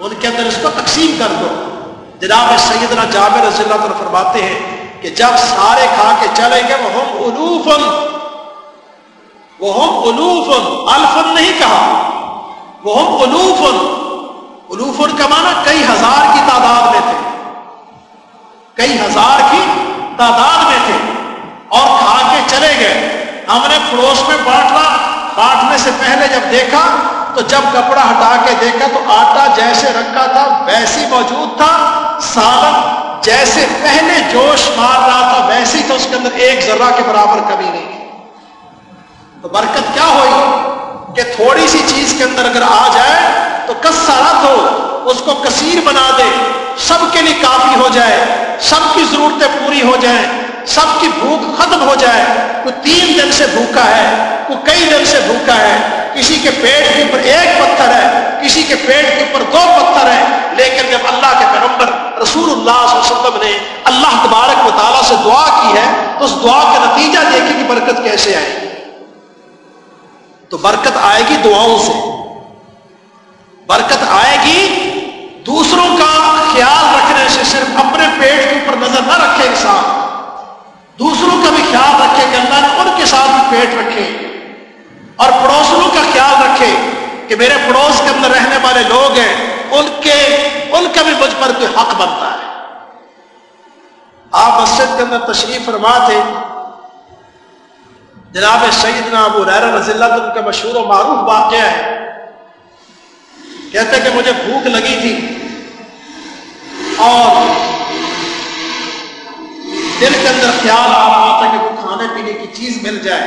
ان کے اندر اس کو تقسیم کر دو۔ جناب سیدنا جابر رضی اللہ تعالیٰ فرماتے ہیں کہ جب سارے کھا کے چلے گئے وہ ہم الوفن وہ ہم الوفن الفن نہیں کہا۔ وہ ہم الوفن الوفن کا معنی کئی ہزار کی تعداد میں تھے۔ کئی ہزار کی تعداد میں تھے۔ اور کھا کے چلے گئے۔ ہم نے پڑوس میں بانٹنا بانٹنے سے پہلے جب دیکھا، تو جب کپڑا ہٹا کے دیکھا، تو آٹا جیسے رکھا تھا، ویسی موجود تھا۔ سالن جیسے پہلے جوش مار رہا تھا، ویسی تو اس کے اندر ایک ذرہ کے برابر کمی نہیں تو برکت کیا ہوئی؟ کہ تھوڑی سی چیز کے اندر اگر آ جائے تو کسارت ہو اس کو کثیر بنا دے۔ سب کے لیے کافی ہو جائے، سب کی ضرورتیں پوری ہو جائیں، سب کی بھوک ختم ہو جائے۔ کوئی تین دن سے بھوکا ہے کوئی کئی دن سے بھوکا ہے۔ کسی کے پیٹ کے اوپر ایک پتھر ہے، کسی کے پیٹ کے اوپر دو پتھر ہے لیکن جب اللہ کے پیغمبر رسول اللہ صلی اللہ علیہ وسلم نے اللہ تبارک و تعالیٰ سے دعا کی ہے، تو اس دعا کا نتیجہ دیکھیں کہ برکت کیسے آئے۔ گی تو برکت آئے گی دعاؤں سے۔ برکت آئے گی۔ دوسروں کا خیال رکھنے سے صرف اپنے پیٹ کے اوپر نظر نہ رکھے انسان دوسروں کا بھی خیال رکھے کہ اللہ نے ان کے ساتھ بھی پیٹ رکھے۔ اور پڑوسوں کا خیال رکھے کہ میرے پڑوس کے اندر رہنے والے لوگ ہیں، ان کے، ان کا بھی مجھ پر کوئی حق بنتا ہے۔ آپ مسجد کے اندر تشریف فرما تھے۔ جناب سیدنا ابو رضی اللہ عنہ کا مشہور و معروف واقعہ ہے۔ کہتے کہ مجھے بھوک لگی تھی۔ اور دل کے اندر خیال آ رہا تھا کہ وہ کھانے پینے کی چیز مل جائے۔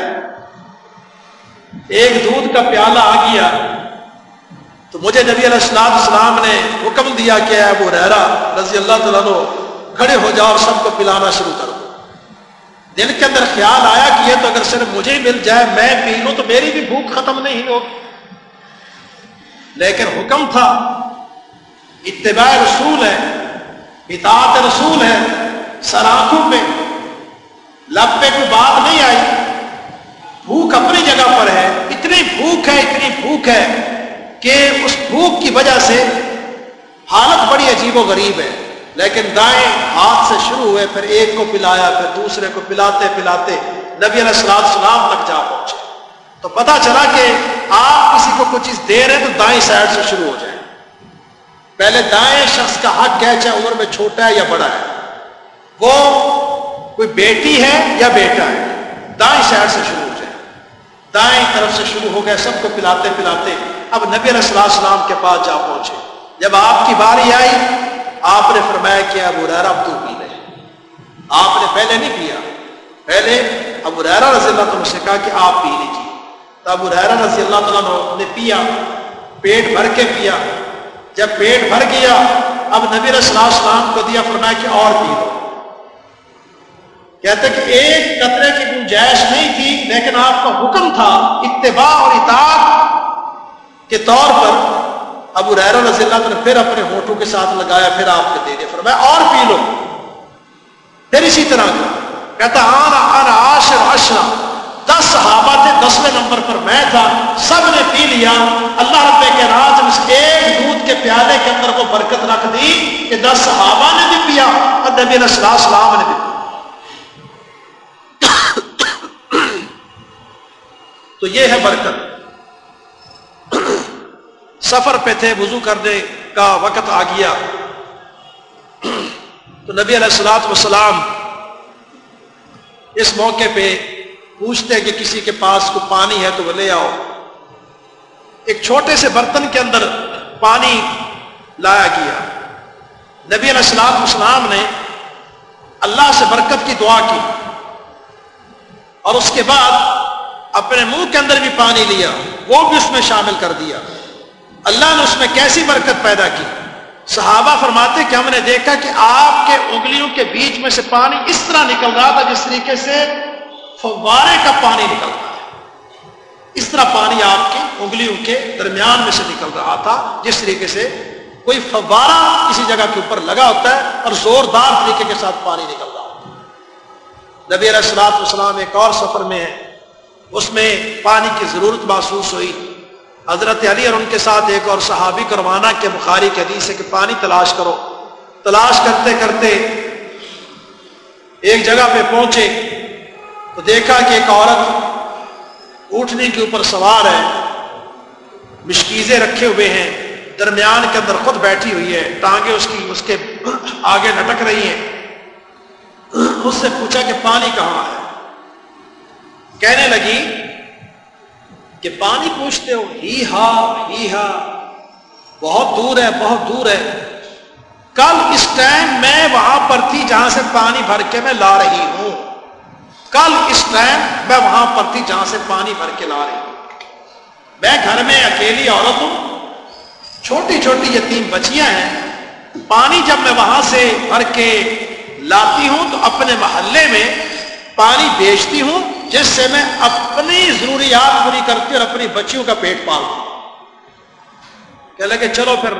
ایک دودھ کا پیالہ آ گیا۔ تو مجھے نبی علیہ السلام السلام نے حکم دیا کہ ابو ریرا رضی اللہ تعالیٰ کھڑے ہو جاؤ اور سب کو پلانا شروع کرو۔ دل کے اندر خیال آیا کہ یہ تو اگر صرف مجھے ہی مل جائے، میں پی لوں تو میری بھی بھوک ختم نہیں ہو لیکن حکم تھا، اتباع رسول ہے، اطاعت رسول ہے سراخوں پہ، لب پہ کوئی بات نہیں آئی۔ بھوک اپنی جگہ پر ہے، اتنی بھوک ہے، اتنی بھوک ہے کہ اس بھوک کی وجہ سے حالت بڑی عجیب و غریب ہے۔ لیکن دائیں ہاتھ سے شروع ہوئے، پھر ایک کو پلایا، پھر دوسرے کو پلاتے پلاتے نبی علیہ السلام سلام تک جا پہنچے۔ تو پتا چلا کہ آپ کسی کو کوئی چیز دے رہے تو دائیں سائڈ سے شروع ہو جائے۔ پہلے دائیں شخص کا حق ہے چاہے عمر میں چھوٹا ہے یا بڑا ہے۔ وہ کوئی بیٹی ہے یا بیٹا ہے، دائیں سائڈ سے شروع ہو جائے۔ دائیں طرف سے شروع ہو گئے، سب کو پلاتے پلاتے اب نبی علیہ السلام السلام کے پاس جا پہنچے۔ جب آپ کی باری آئی، آپ نے فرمایا کہ ابو ریرا اب تو پی لے آپ نے پہلے نہیں پیا۔ پہلے ابو ریرا رضی اللہ تعالیٰ سے کہا کہ آپ پی لیجیے ابو ریرا رضی اللہ تعالیٰ نے پیا، پیٹ بھر کے پیا۔ جب پیٹ بھر گیا، اب نبی علیہ السلام کو دیا فرمایا کہ اور پی لو۔ کہتے کہ ایک قطرے کی گنجائش نہیں تھی، لیکن آپ کا حکم تھا، اتباع اور اطاعت کے طور پر ابو رحر رضی اللہ نے پھر اپنے ہوٹوں کے ساتھ لگایا، پھر آپ کو دے دیا۔ فرمایا، اور پی لو۔ پھر اسی طرح کا کہتا، آنا آنا آشر اشرا دس صحابہ تھے دسویں نمبر پر میں تھا، سب نے پی لیا۔ اللہ رب کے راج اس ایک دودھ کے پیالے کے اندر وہ برکت رکھ دی کہ دس صحابہ نے بھی پیا اور نبی علیہ السلام نے بھی پیا۔ تو یہ ہے برکت۔ سفر پہ تھے، وضو کرنے کا وقت آ گیا۔ تو نبی علیہ السلاط وسلام اس موقع پہ پوچھتے کہ کسی کے پاس کو پانی ہے تو وہ لے آؤ۔ ایک چھوٹے سے برتن کے اندر پانی لایا گیا۔ نبی علیہ السلام اسلام نے اللہ سے برکت کی دعا کی۔ اور اس کے بعد اپنے منہ کے اندر بھی پانی لیا۔ وہ بھی اس میں شامل کر دیا۔ اللہ نے اس میں کیسی برکت پیدا کی؟ صحابہ فرماتے کہ ہم نے دیکھا کہ آپ کے انگلیوں کے بیچ میں سے پانی اس طرح نکل رہا تھا جس طریقے سے فوارے کا پانی نکل رہا ہے۔ اس طرح پانی آپ کی انگلیوں کے درمیان میں سے نکل رہا تھا، جس طریقے سے کوئی فوارہ کسی جگہ کے اوپر لگا ہوتا ہے اور زوردار طریقے کے ساتھ پانی نکل رہا ہوتا ہے۔ نبی علیہ السلاط والسلام ایک اور سفر میں ہے اس میں پانی کی ضرورت محسوس ہوئی۔ حضرت علی اور ان کے ساتھ ایک اور صحابی کروانہ کے بخاری کے حدیث ہے کہ پانی تلاش کرو۔ تلاش کرتے کرتے ایک جگہ پہ پہنچے۔ تو دیکھا کہ ایک عورت اٹھنے کے اوپر سوار ہے مشکیزیں رکھے ہوئے ہیں، درمیان کے اندر خود بیٹھی ہوئی ہے، ٹانگیں اس کی، اس کے آگے لٹک رہی ہیں۔ اس سے پوچھا کہ پانی کہاں ہے؟ کہنے لگی کہ پانی پوچھتے ہو، ہی ہا ہی ہا، بہت دور ہے، بہت دور ہے۔ کل اس ٹائم میں وہاں پر تھی جہاں سے پانی بھر کے میں لا رہی ہوں۔ کل اس ٹائم میں وہاں پر تھی جہاں سے پانی بھر کے لا رہی ہوں۔ میں گھر میں اکیلی عورت ہوں۔ چھوٹی چھوٹی یتیم بچیاں ہیں۔ پانی جب میں وہاں سے بھر کے لاتی ہوں تو اپنے محلے میں پانی بیچتی ہوں، جس سے میں اپنی ضروریات پوری کرتی اور اپنی بچیوں کا پیٹ پالتی کہ لگے، چلو پھر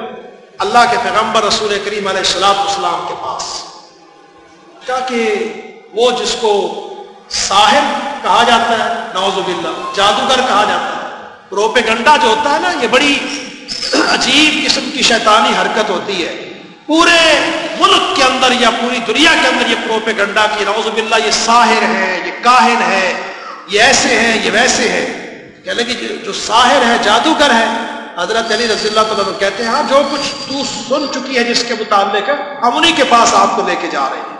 اللہ کے پیغمبر رسول کریم علیہ السلام اسلام کے پاس۔ کیا کہ وہ جس کو ساحر کہا جاتا ہے نوز باللہ، جادوگر کہا جاتا ہے۔ روپے گنڈا جو ہوتا ہے نا، یہ بڑی عجیب قسم کی شیطانی حرکت ہوتی ہے۔ پورے ملک کے اندر یا پوری دنیا کے اندر یہ پروپے گنڈا کی نوز باللہ، یہ ساحر ہے، یہ کاہن ہے، یہ ایسے ہیں، یہ ویسے ہے کہ لگی جو ساحر ہے، جادوگر ہے، حضرت علی رضی اللہ تعالیٰ کہتے ہیں ہاں جو کچھ تو سن چکی ہے جس کے متعلق ہم انہیں کے پاس آپ کو لے کے جا رہے ہیں۔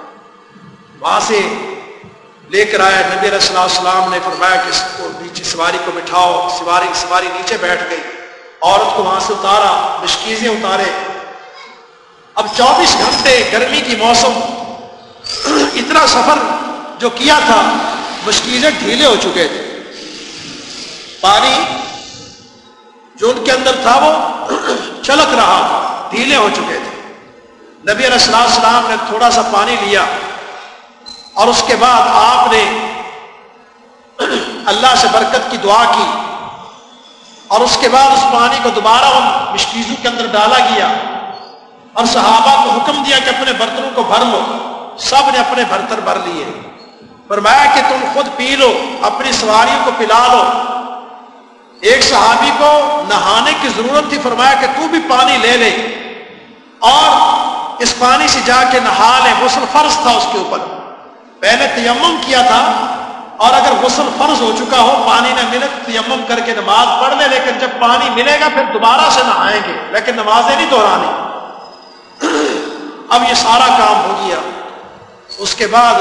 وہاں سے لے کر آیا نبی علیہ اللہ السلام نے فرمایا کہ اس کو نیچے سواری کو بٹھاؤ۔ سواری سواری نیچے بیٹھ گئی۔ عورت کو وہاں سے اتارا، مشکیزیں اتارے۔ اب چوبیس گھنٹے گرمی کی موسم۔ اتنا سفر جو کیا تھا مشکلیں ڈھیلے ہو چکے تھے۔ پانی جو ان کے اندر تھا، وہ چلک رہا تھا، ڈھیلے ہو چکے تھے۔ نبی علیہ السلام السلام نے تھوڑا سا پانی لیا۔ اور اس کے بعد آپ نے اللہ سے برکت کی دعا کی اور اس کے بعد اس پانی کو دوبارہ ان مشکیزوں کے اندر ڈالا گیا اور صحابہ کو حکم دیا کہ اپنے برتنوں کو بھر لو، سب نے اپنے برتن بھر لیے۔ فرمایا کہ تم خود پی لو، اپنی سواریوں کو پلا لو۔ ایک صحابی کو نہانے کی ضرورت تھی، فرمایا کہ تو بھی پانی لے لے۔ اور اس پانی سے جا کے نہا لے، غسل فرض تھا اس کے اوپر۔ پہلے تیمم کیا تھا اور اگر غسل فرض ہو چکا ہو، پانی نہ ملے تو تیمم کر کے نماز پڑھ لے لیکن جب پانی ملے گا پھر دوبارہ سے نہائیں گے، لیکن نمازیں نہیں دہرانی۔ اب یہ سارا کام ہو گیا۔ اس کے بعد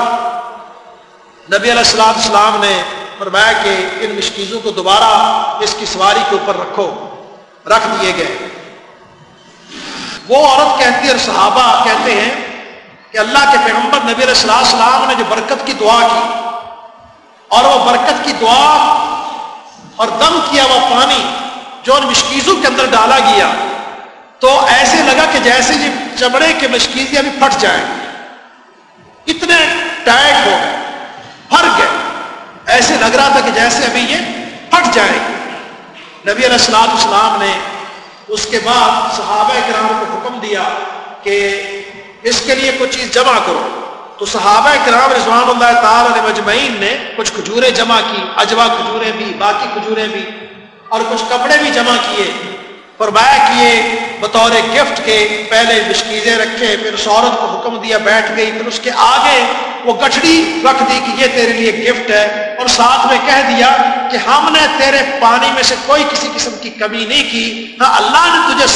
نبی علیہ السلام السلام نے فرمایا کہ ان مشکیزوں کو دوبارہ اس کی سواری کے اوپر رکھو، رکھ دیے گئے۔ وہ عورت کہتی ہے اور صحابہ کہتے ہیں کہ اللہ کے پیغمبر نبی علیہ السلام السلام نے جو برکت کی دعا کی، اور وہ برکت کی دعا اور دم کیا وہ پانی جو ان مشکیزوں کے اندر ڈالا گیا، تو ایسے لگا کہ جیسے یہ چمڑے کے مشکیزیں ابھی یعنی پھٹ جائیں۔ اتنے ٹائٹ ہو گئے پھر گئے۔ ایسے لگ رہا تھا کہ جیسے ابھی یہ پھٹ جائیں گے نبی علیہ السلام اسلام نے اس کے بعد صحابہ کرام کو حکم دیا کہ اس کے لیے کچھ چیز جمع کرو۔ تو صحابہ کرام رضوان اللہ تعالی مجمعین نے کچھ کھجورے جمع کی، اجوا کھجورے بھی، باقی کھجورے بھی، اور کچھ کپڑے بھی جمع کیے۔ فرمایا کیے بطور گفٹ کے پہلے مشکیزیں رکھے، پھر اس عورت کو حکم دیا، بیٹھ گئی، پھر اس کے آگے وہ گٹھڑی رکھ دی کہ یہ تیرے لیے گفٹ ہے۔ اور ساتھ میں کہہ دیا کہ ہم نے تیرے پانی میں سے کوئی کسی قسم کی کمی نہیں کی، نہ اللہ نے تجھے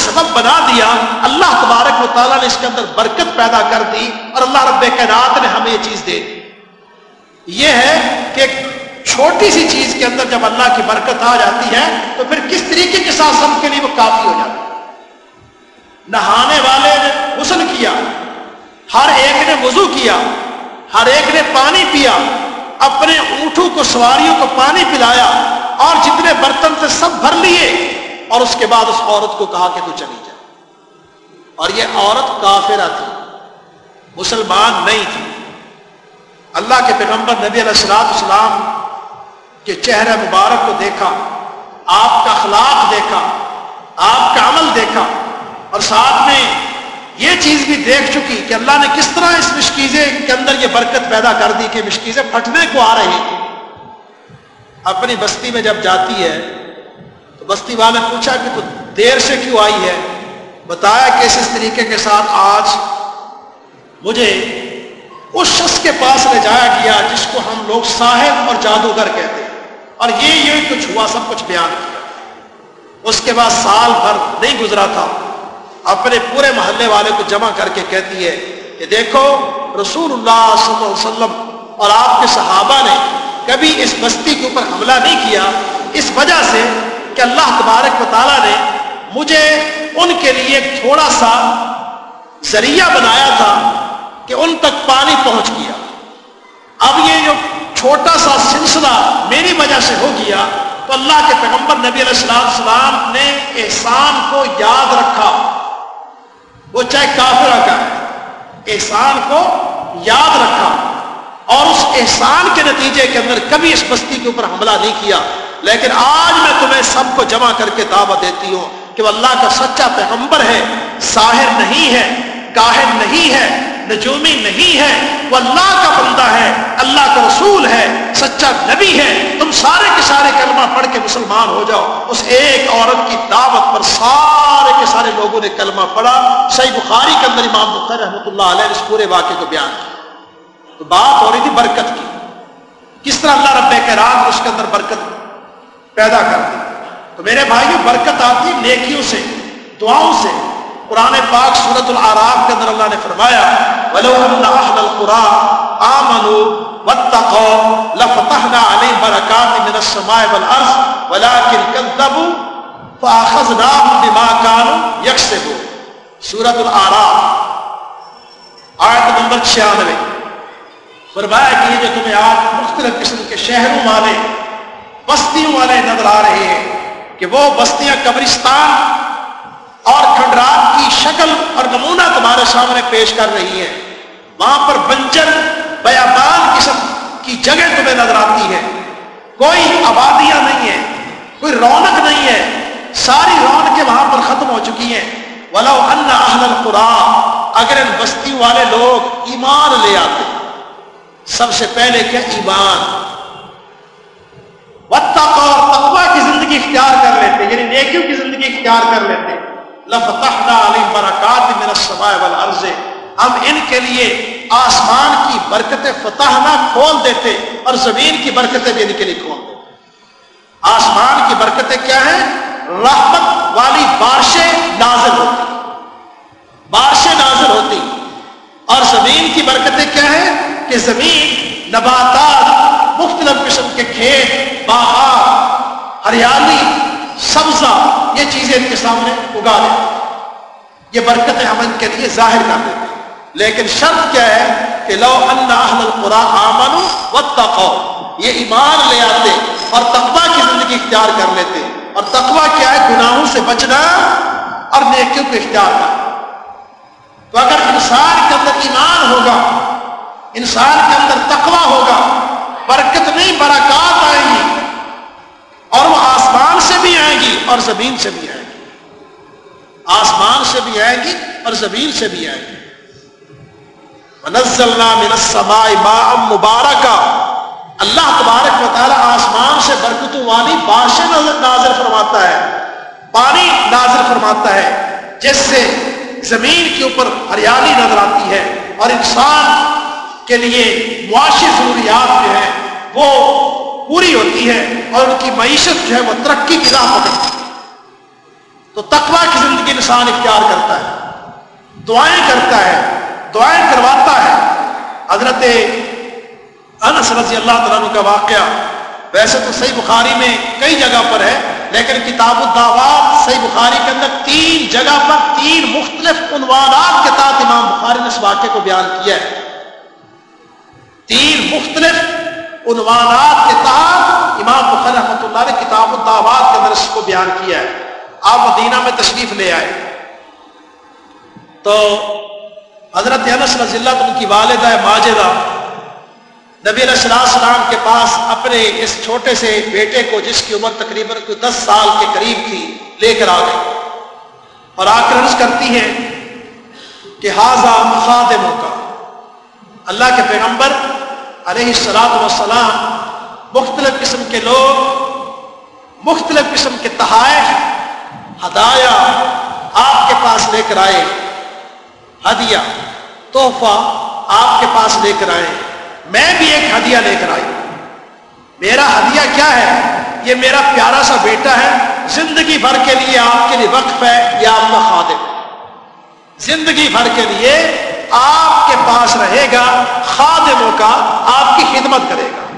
بنا دیا، اللہ تبارک و تعالیٰ نے اس کے اندر برکت پیدا کر دی اور اللہ رب کائنات نے ہمیں یہ چیز دے دی۔ یہ ہے کہ چھوٹی سی چیز کے اندر جب اللہ کی برکت آ جاتی ہے، تو پھر کس طریقے کے ساتھ سب کے لیے وہ کافی ہو جاتا ہے۔ نہانے والے نے غسل کیا، ہر ایک نے وضو کیا، ہر ایک نے پانی پیا، اپنے اونٹوں کو، سواریوں کو پانی پلایا اور جتنے برتن تھے سب بھر لیے اور اس کے بعد اس عورت کو کہا کہ تو چلی۔ اور یہ عورت کافرہ تھی، مسلمان نہیں تھی۔ اللہ کے پیغمبر نبی علیہ السلام اسلام کہ چہرہ مبارک کو دیکھا، آپ کا اخلاق دیکھا، آپ کا عمل دیکھا۔ اور ساتھ میں یہ چیز بھی دیکھ چکی کہ اللہ نے کس طرح اس مشکیزے کے اندر یہ برکت پیدا کر دی کہ مشکیزیں پھٹنے کو آ رہی تھی اپنی بستی میں جب جاتی ہے تو بستی والے پوچھا کہ تو دیر سے کیوں آئی ہے؟ بتایا کہ اس طریقے کے ساتھ آج مجھے اس شخص کے پاس لے جایا گیا جس کو ہم لوگ صاحب اور جادوگر کہتے ہیں۔ اور یہ یہ کچھ ہوا، سب کچھ بیان کیا۔ اس کے بعد سال بھر نہیں گزرا تھا۔ اپنے پورے محلے والے کو جمع کر کے کہتی ہے کہ دیکھو، رسول اللہ صلی اللہ علیہ وسلم اور آپ کے صحابہ نے کبھی اس بستی کے اوپر حملہ نہیں کیا۔ اس وجہ سے کہ اللہ تبارک و تعالیٰ نے مجھے ان کے لیے تھوڑا سا ذریعہ بنایا تھا کہ ان تک پانی پہنچ گیا۔ اب یہ جو چھوٹا سا سلسلہ میری وجہ سے ہو گیا تو اللہ کے پیغمبر نبی علیہ السلام السلام نے احسان کو یاد رکھا۔ وہ چاہے کافرہ کا احسان کو یاد رکھا۔ اور اس احسان کے نتیجے کے اندر کبھی اس بستی کے اوپر حملہ نہیں کیا، لیکن آج میں تمہیں سب کو جمع کر کے دعوت دیتی ہوں۔ کہ وہ اللہ کا سچا پیغمبر ہے، ساحر نہیں ہے کاہر نہیں ہے، نجومی نہیں ہے، وہ اللہ کا بندہ ہے، اللہ کا رسول ہے، سچا نبی ہے۔ تم سارے کے سارے کلمہ پڑھ کے مسلمان ہو جاؤ۔ اس ایک عورت کی دعوت پر سارے کے سارے لوگوں نے کلمہ پڑھا۔ صحیح بخاری کے اندر امام بخار رحمۃ اللہ علیہ نے اس پورے واقعے کو بیان کیا۔ تو بات ہو رہی تھی برکت کی۔ کس طرح اللہ رب کے رات اس کے اندر برکت پیدا کر دی۔ تو میرے بھائیوں برکت آتی نیکیوں سے، دعاؤں سے۔ قرآن پاک سورت العراف کے اندر اللہ نے فرمایا، وَلَوْ أَنَّ أَحْلَ الْقُرَىٰ آمَنُوا وَاتَّقَوْا لَفَتَحْنَا عَلَيْهِمْ بَرَكَاتٍ السَّمَاءِ وَالْأَرْضِ كَذَّبُوا فَأَخَذْنَاهُمْ بِمَا كَانُوا يَكْسِبُونَ۔ سورت العراف، آیت نمبر 96 فرمایا کہ یہ جو تمہیں آج مختلف قسم کے شہروں والے، بستیوں والے نظر آ رہے ہیں کہ وہ بستیاں قبرستان اور کھنڈرات کی شکل اور نمونہ تمہارے سامنے پیش کر رہی ہے وہاں پر بنجر، بیابان قسم کی جگہ تمہیں نظر آتی ہے۔ کوئی آبادیاں نہیں ہے کوئی رونق نہیں ہے۔ ساری رونقیں وہاں پر ختم ہو چکی ہیں۔ ولو ان اہل القرآن اگر ان بستی والے لوگ ایمان لے آتے۔ سب سے پہلے کیا ایمان؟ اور تقوی کی زندگی اختیار کر لیتے یعنی نیکیوں کی زندگی اختیار کر لیتے۔ لفتحنا علیہم برکات من السماء والارض ہم ان کے لیے آسمان کی برکتیں فتح نہ کھول دیتے اور زمین کی برکتیں بھی ان کے لیے کھول دیتے۔ آسمان کی برکتیں کیا ہیں؟ رحمت والی بارشیں نازل ہوتی۔ بارشیں نازل ہوتی۔ اور زمین کی برکتیں کیا ہیں؟ کہ زمین نباتات مختلف قسم کے کھیت، باغات، ہریالی، سبزہ، یہ چیزیں ان کے سامنے اگا دیں یہ برکتیں ہم ان کے لیے ظاہر کر دیتے لیکن شرط کیا ہے کہ لو ان اہل القرا امن و یہ ایمان لے آتے اور تقوا کی زندگی اختیار کر لیتے۔ اور تقوا کیا ہے؟ گناہوں سے بچنا اور نیکیوں کو اختیار کرے تو اگر انسان کے اندر ایمان ہوگا، انسان کے اندر تقوی ہوگا برکت نہیں، برکات آئیں گی۔ اور وہ آسمان سے بھی آئیں گی اور زمین سے بھی آئیں گی۔ آسمان سے بھی آئیں گی اور زمین سے بھی آئیں گی۔ من السماء ماء مبارکہ اللہ تبارک و تعالی آسمان سے برکتوں والی باشیں نازل فرماتا ہے۔ پانی نازل فرماتا ہے، جس سے زمین کے اوپر ہریالی نظر آتی ہے اور انسان کے لیے معاشی ضروریات جو ہے وہ پوری ہوتی ہے اور ان کی معیشت جو ہے وہ ترقی کی راہ پکڑتی تو تقوا کی زندگی انسان اختیار کرتا ہے، دعائیں کرتا ہے، دعائیں کرواتا ہے۔ حضرت انس رضی اللہ تعالیٰ کا واقعہ ویسے تو صحیح بخاری میں کئی جگہ پر ہے، لیکن کتاب الدعوات صحیح بخاری کے اندر تین جگہ پر تین مختلف عنوانات کے تحت امام بخاری نے اس واقعے کو بیان کیا ہے۔ تین مختلف عنوانات کے تحت امام بخاری رحمۃ اللہ نے کتاب الدعوات کے اندر اس کو بیان کیا ہے۔ آپ مدینہ میں تشریف لے آئے۔ تو حضرت انس رضی اللہ ان کی والدہ ماجدہ نبی علیہ السلام کے پاس اپنے اس چھوٹے سے بیٹے کو جس کی عمر تقریباً دس سال کے قریب تھی، لے کر آ گئی اور آ کر عرض کرتی ہیں کہ حاضہ خادموں کا اللہ کے پیغمبر علیہ السلام وسلام مختلف قسم کے لوگ، مختلف قسم کے تحائف ہدایا آپ کے پاس لے کر آئے، ہدیہ، تحفہ آپ کے پاس لے کر آئے، میں بھی ایک ہدیہ لے کر آئی۔ میرا ہدیہ کیا ہے؟ یہ میرا پیارا سا بیٹا ہے۔ زندگی بھر کے لیے آپ کے لیے وقف ہے، یا آپ کا خادم۔ زندگی بھر کے لیے آپ کے پاس رہے گا، خادموں کا آپ کی خدمت کرے گا۔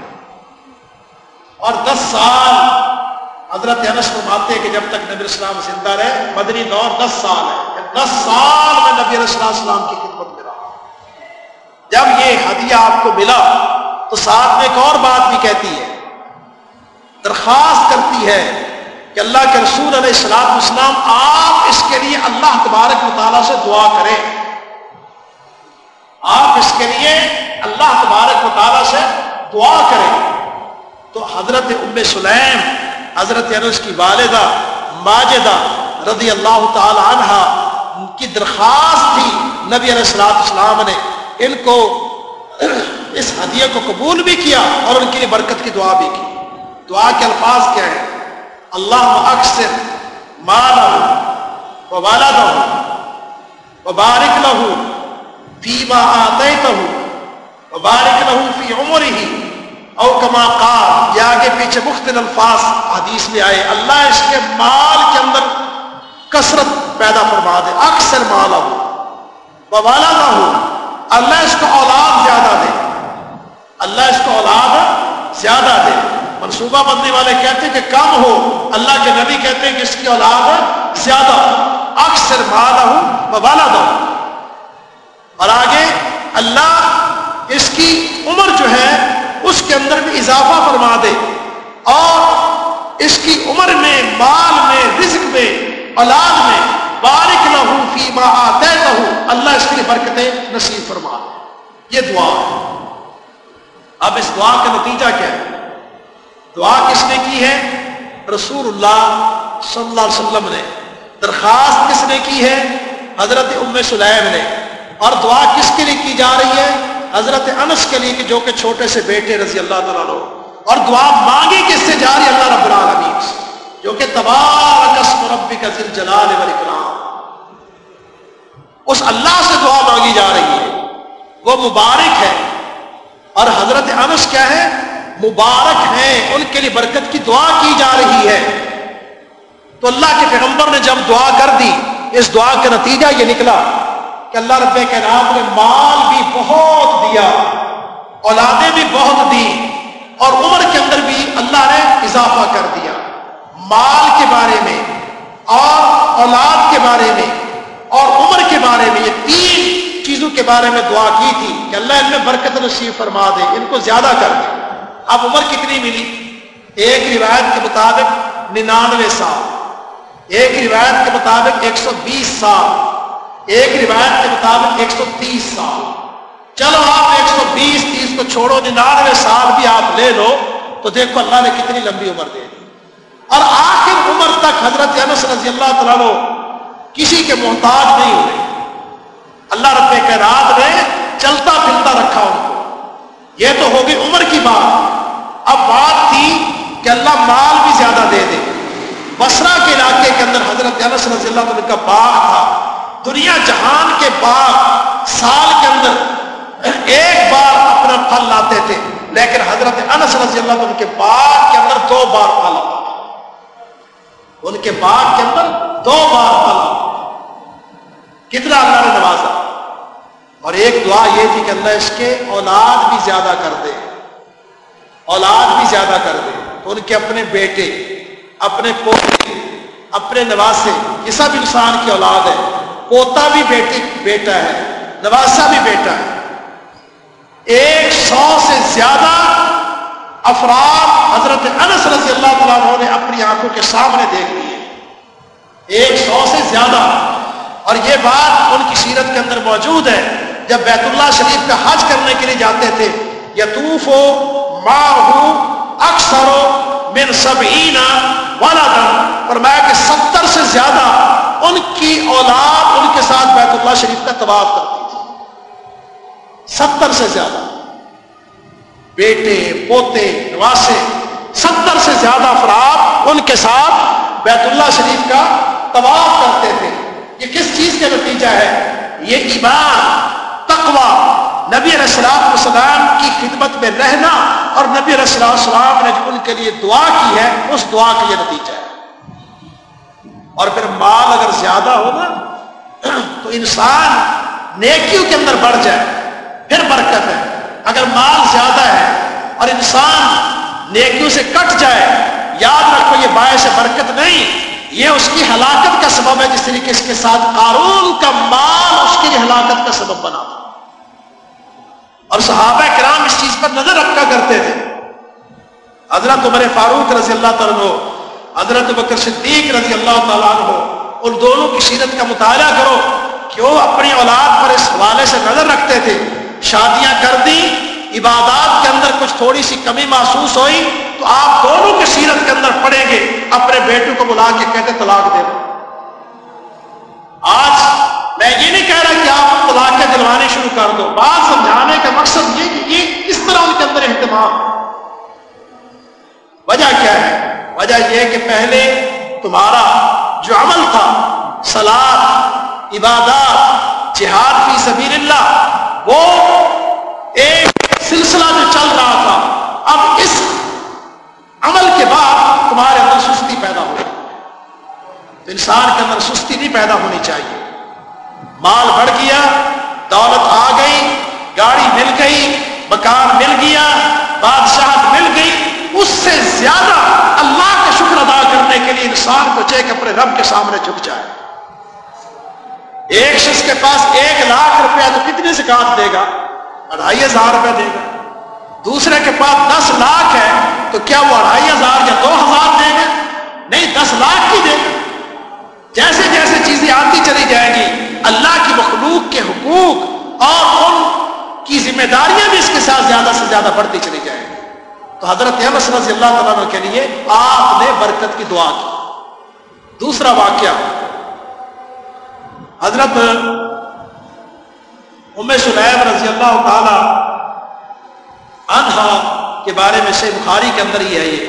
اور دس سال حضرت انس فرماتے کہ جب تک نبی اسلام زندہ رہے، مدنی دور دس سال ہے۔ دس سال میں نبی علیہ السلام کی خدمت میں رہا۔ جب یہ ہدیہ آپ کو ملا، تو ساتھ میں ایک اور بات بھی کہتی ہے۔ درخواست کرتی ہے کہ اللہ کے رسول علیہ السلام اسلام آپ اس کے لیے اللہ تبارک مطالعہ سے دعا کریں۔ آپ اس کے لیے اللہ تبارک مطالعہ سے دعا کریں۔ تو حضرت ام سلیم، حضرت انس کی والدہ ماجدہ رضی اللہ تعالی عنہ کی درخواست تھی، نبی علیہ السلام اسلام نے ان کو اس ہدیہ کو قبول بھی کیا اور ان کے لیے برکت کی دعا بھی کی۔ دعا کے الفاظ کیا ہے اللہ اکثر مالا و والدہ و بارک لہو فیما آتیتہ و بارک لہو فی عمرہ او کما قال یا آگے پیچھے مختلف الفاظ حدیث میں آئے، اللہ اس کے مال کے اندر کثرت پیدا فرما دے، اکثر مالا ہو بوالا نہ ہو، اللہ اس کو اولاد زیادہ دے، اللہ اس کو اولاد زیادہ دے۔ منصوبہ بندی والے کہتے ہیں کہ کم ہو، اللہ کے نبی کہتے ہیں کہ اس کی اولاد زیادہ ہو، اکثر مالا ہو بوالا نہ ہو۔ اور آگے اللہ اس کی عمر جو ہے اس کے اندر بھی اضافہ فرما دے اور اس کی عمر میں، مال میں، رزق میں، اولاد میں، بارک نہ ہوں فی ما نہ ہوں اللہ اس کے لیے برکتیں نصیب فرما یہ دعا۔ ہے اب اس دعا کا نتیجہ کیا ہے؟ دعا کس نے کی ہے؟ رسول اللہ صلی اللہ علیہ وسلم نے۔ درخواست کس نے کی ہے؟ حضرت ام سلیم نے۔ اور دعا کس کے لیے کی جا رہی ہے؟ حضرت انس کے لیے کہ جو کہ چھوٹے سے بیٹے رضی اللہ تعالیٰ لو اور دعا مانگی کس سے جا رہی اللہ رب العالمین سے۔ جو کہ تبارک اسم کا ذل جلال والاکرام اس اللہ سے دعا مانگی جا رہی ہے۔ وہ مبارک ہے۔ اور حضرت انس کیا ہے؟ مبارک ہیں۔ ان کے لیے برکت کی دعا کی جا رہی ہے۔ تو اللہ کے پیغمبر نے جب دعا کر دی، اس دعا کا نتیجہ یہ نکلا۔ کہ اللہ رب کے نام نے مال بھی بہت دیا، اولادیں بھی بہت دی اور عمر کے اندر بھی اللہ نے اضافہ کر دیا۔ مال کے بارے میں اور اولاد کے بارے میں اور عمر کے بارے میں یہ تین چیزوں کے بارے میں دعا کی تھی کہ اللہ ان میں برکت نصیب فرما دے، ان کو زیادہ کر۔ دے اب عمر کتنی ملی؟ ایک روایت کے مطابق ننانوے سال۔ ایک روایت کے مطابق ایک سو بیس سال۔ ایک روایت کے مطابق ایک سو تیس سال۔ چلو آپ ایک سو بیس، تیس کو چھوڑو جی ننانوے سال بھی آپ لے لو تو دیکھو اللہ نے کتنی لمبی عمر دے دی۔ اور آخر عمر تک حضرت انس رضی اللہ تعالیٰ کسی کے محتاج نہیں ہوئے۔ اللہ رب کے رات نے چلتا پھرتا رکھا ان کو۔ یہ تو ہوگی عمر کی بات۔ اب بات تھی کہ اللہ مال بھی زیادہ دے دے۔ بسرا کے علاقے کے اندر حضرت انس رضی اللہ عنہ کا باغ تھا۔ دنیا جہان کے باغ سال کے اندر ایک بار اپنا پھل لاتے تھے، لیکن حضرت انس رضی اللہ عنہ کے باغ کے اندر دو بار پھل آتا ان کے باغ کے اندر دو بار پھل کتنا اللہ نے نوازا۔ اور ایک دعا یہ تھی کہ اللہ اس کے اولاد بھی زیادہ کر دے۔ اولاد بھی زیادہ کر دے۔ تو ان کے اپنے بیٹے، اپنے پوتے، اپنے نواسے، یہ سب انسان کی اولاد ہے۔ پوتا بھی بیٹی بیٹا ہے نواسا بھی بیٹا ہے۔ ایک سو سے زیادہ افراد حضرت انس رضی اللہ تعالیٰ نے اپنی آنکھوں کے سامنے دیکھ لیے۔ ایک سو سے زیادہ۔ اور یہ بات ان کی سیرت کے اندر موجود ہے۔ جب بیت اللہ شریف کا حج کرنے کے لیے جاتے تھے یتوف ہو ماں ہو اکثر ہو من سبعینا ولدا۔ فرمایا کہ ستر سے زیادہ ان کی اولاد ان کے ساتھ بیت اللہ شریف کا طواف کرتی تھی۔ ستر سے زیادہ۔ بیٹے، پوتے، نواسے، ستر سے زیادہ افراد ان کے ساتھ بیت اللہ شریف کا طواف کرتے تھے۔ یہ کس چیز کا نتیجہ ہے؟ یہ ایمان، تقوی۔ نبی علیہ السلام کی خدمت میں رہنا اور نبی علیہ السلام نے جو ان کے لیے دعا کی ہے، اس دعا کا یہ نتیجہ ہے۔ اور پھر مال اگر زیادہ ہو نا، تو انسان نیکیوں کے اندر بڑھ جائے، پھر برکت ہے۔ اگر مال زیادہ ہے اور انسان نیکیوں سے کٹ جائے، یاد رکھو یہ باعث برکت نہیں، یہ اس کی ہلاکت کا سبب ہے۔ جس طریقے کے ساتھ قارون کا مال اس کی ہلاکت کا سبب بنا تھا۔ اور صحابہ کرام اس چیز پر نظر رکھا کرتے تھے۔ حضرت عمر فاروق رضی اللہ تعالیٰ حضرت بکر صدیق رضی اللہ تعالیٰ ہو ان دونوں کی سیرت کا مطالعہ کرو کہ وہ اپنی اولاد پر اس حوالے سے نظر رکھتے تھے؟ شادیاں کر دی عبادات کے اندر کچھ تھوڑی سی کمی محسوس ہوئی، تو آپ دونوں کی سیرت کے اندر پڑھیں گے، اپنے بیٹوں کو بلا کے کہتے طلاق دے دو۔ آج میں یہ نہیں کہہ رہا کہ آپ طلاق کے دلوانے شروع کر دو، بات سمجھانے کا مقصد یہ کہ یہ کس طرح ان کے اندر اہتمام۔ وجہ کیا ہے؟ وجہ یہ ہے کہ پہلے تمہارا جو عمل تھا سلاد عبادات، جہاد فی سبیل اللہ وہ ایک سلسلہ جو چل رہا تھا، اب اس عمل کے بعد تمہارے اندر سستی پیدا ہو تو انسان کے اندر سستی نہیں پیدا ہونی چاہیے۔ مال بڑھ گیا، دولت آ گئی، گاڑی مل گئی، مکان مل گیا بادشاہ مل گئی، اس سے زیادہ شکر ادا کرنے کے لیے انسان کو چاہے کہ اپنے رب کے سامنے جھک جائے۔ ایک شخص کے پاس ایک لاکھ روپیہ تو کتنے سے کاٹ دے گا؟ اڑھائی ہزار روپیہ دے گا۔ دوسرے کے پاس دس لاکھ ہے تو کیا وہ اڑھائی ہزار یا دو ہزار دے گا؟ نہیں، دس لاکھ کی دے گا۔ جیسے جیسے چیزیں آتی چلی جائے گی، اللہ کی مخلوق کے حقوق اور ان کی ذمہ داریاں بھی اس کے ساتھ زیادہ سے زیادہ بڑھتی چلی جائیں گی۔ تو حضرت رضی اللہ تعالیٰ کے لیے آپ نے برکت کی دعا کی۔ دوسرا واقعہ، حضرت ام سلیب رضی اللہ تعالی عنہا کے بارے میں سے بخاری کے اندر ہی ہے یہ۔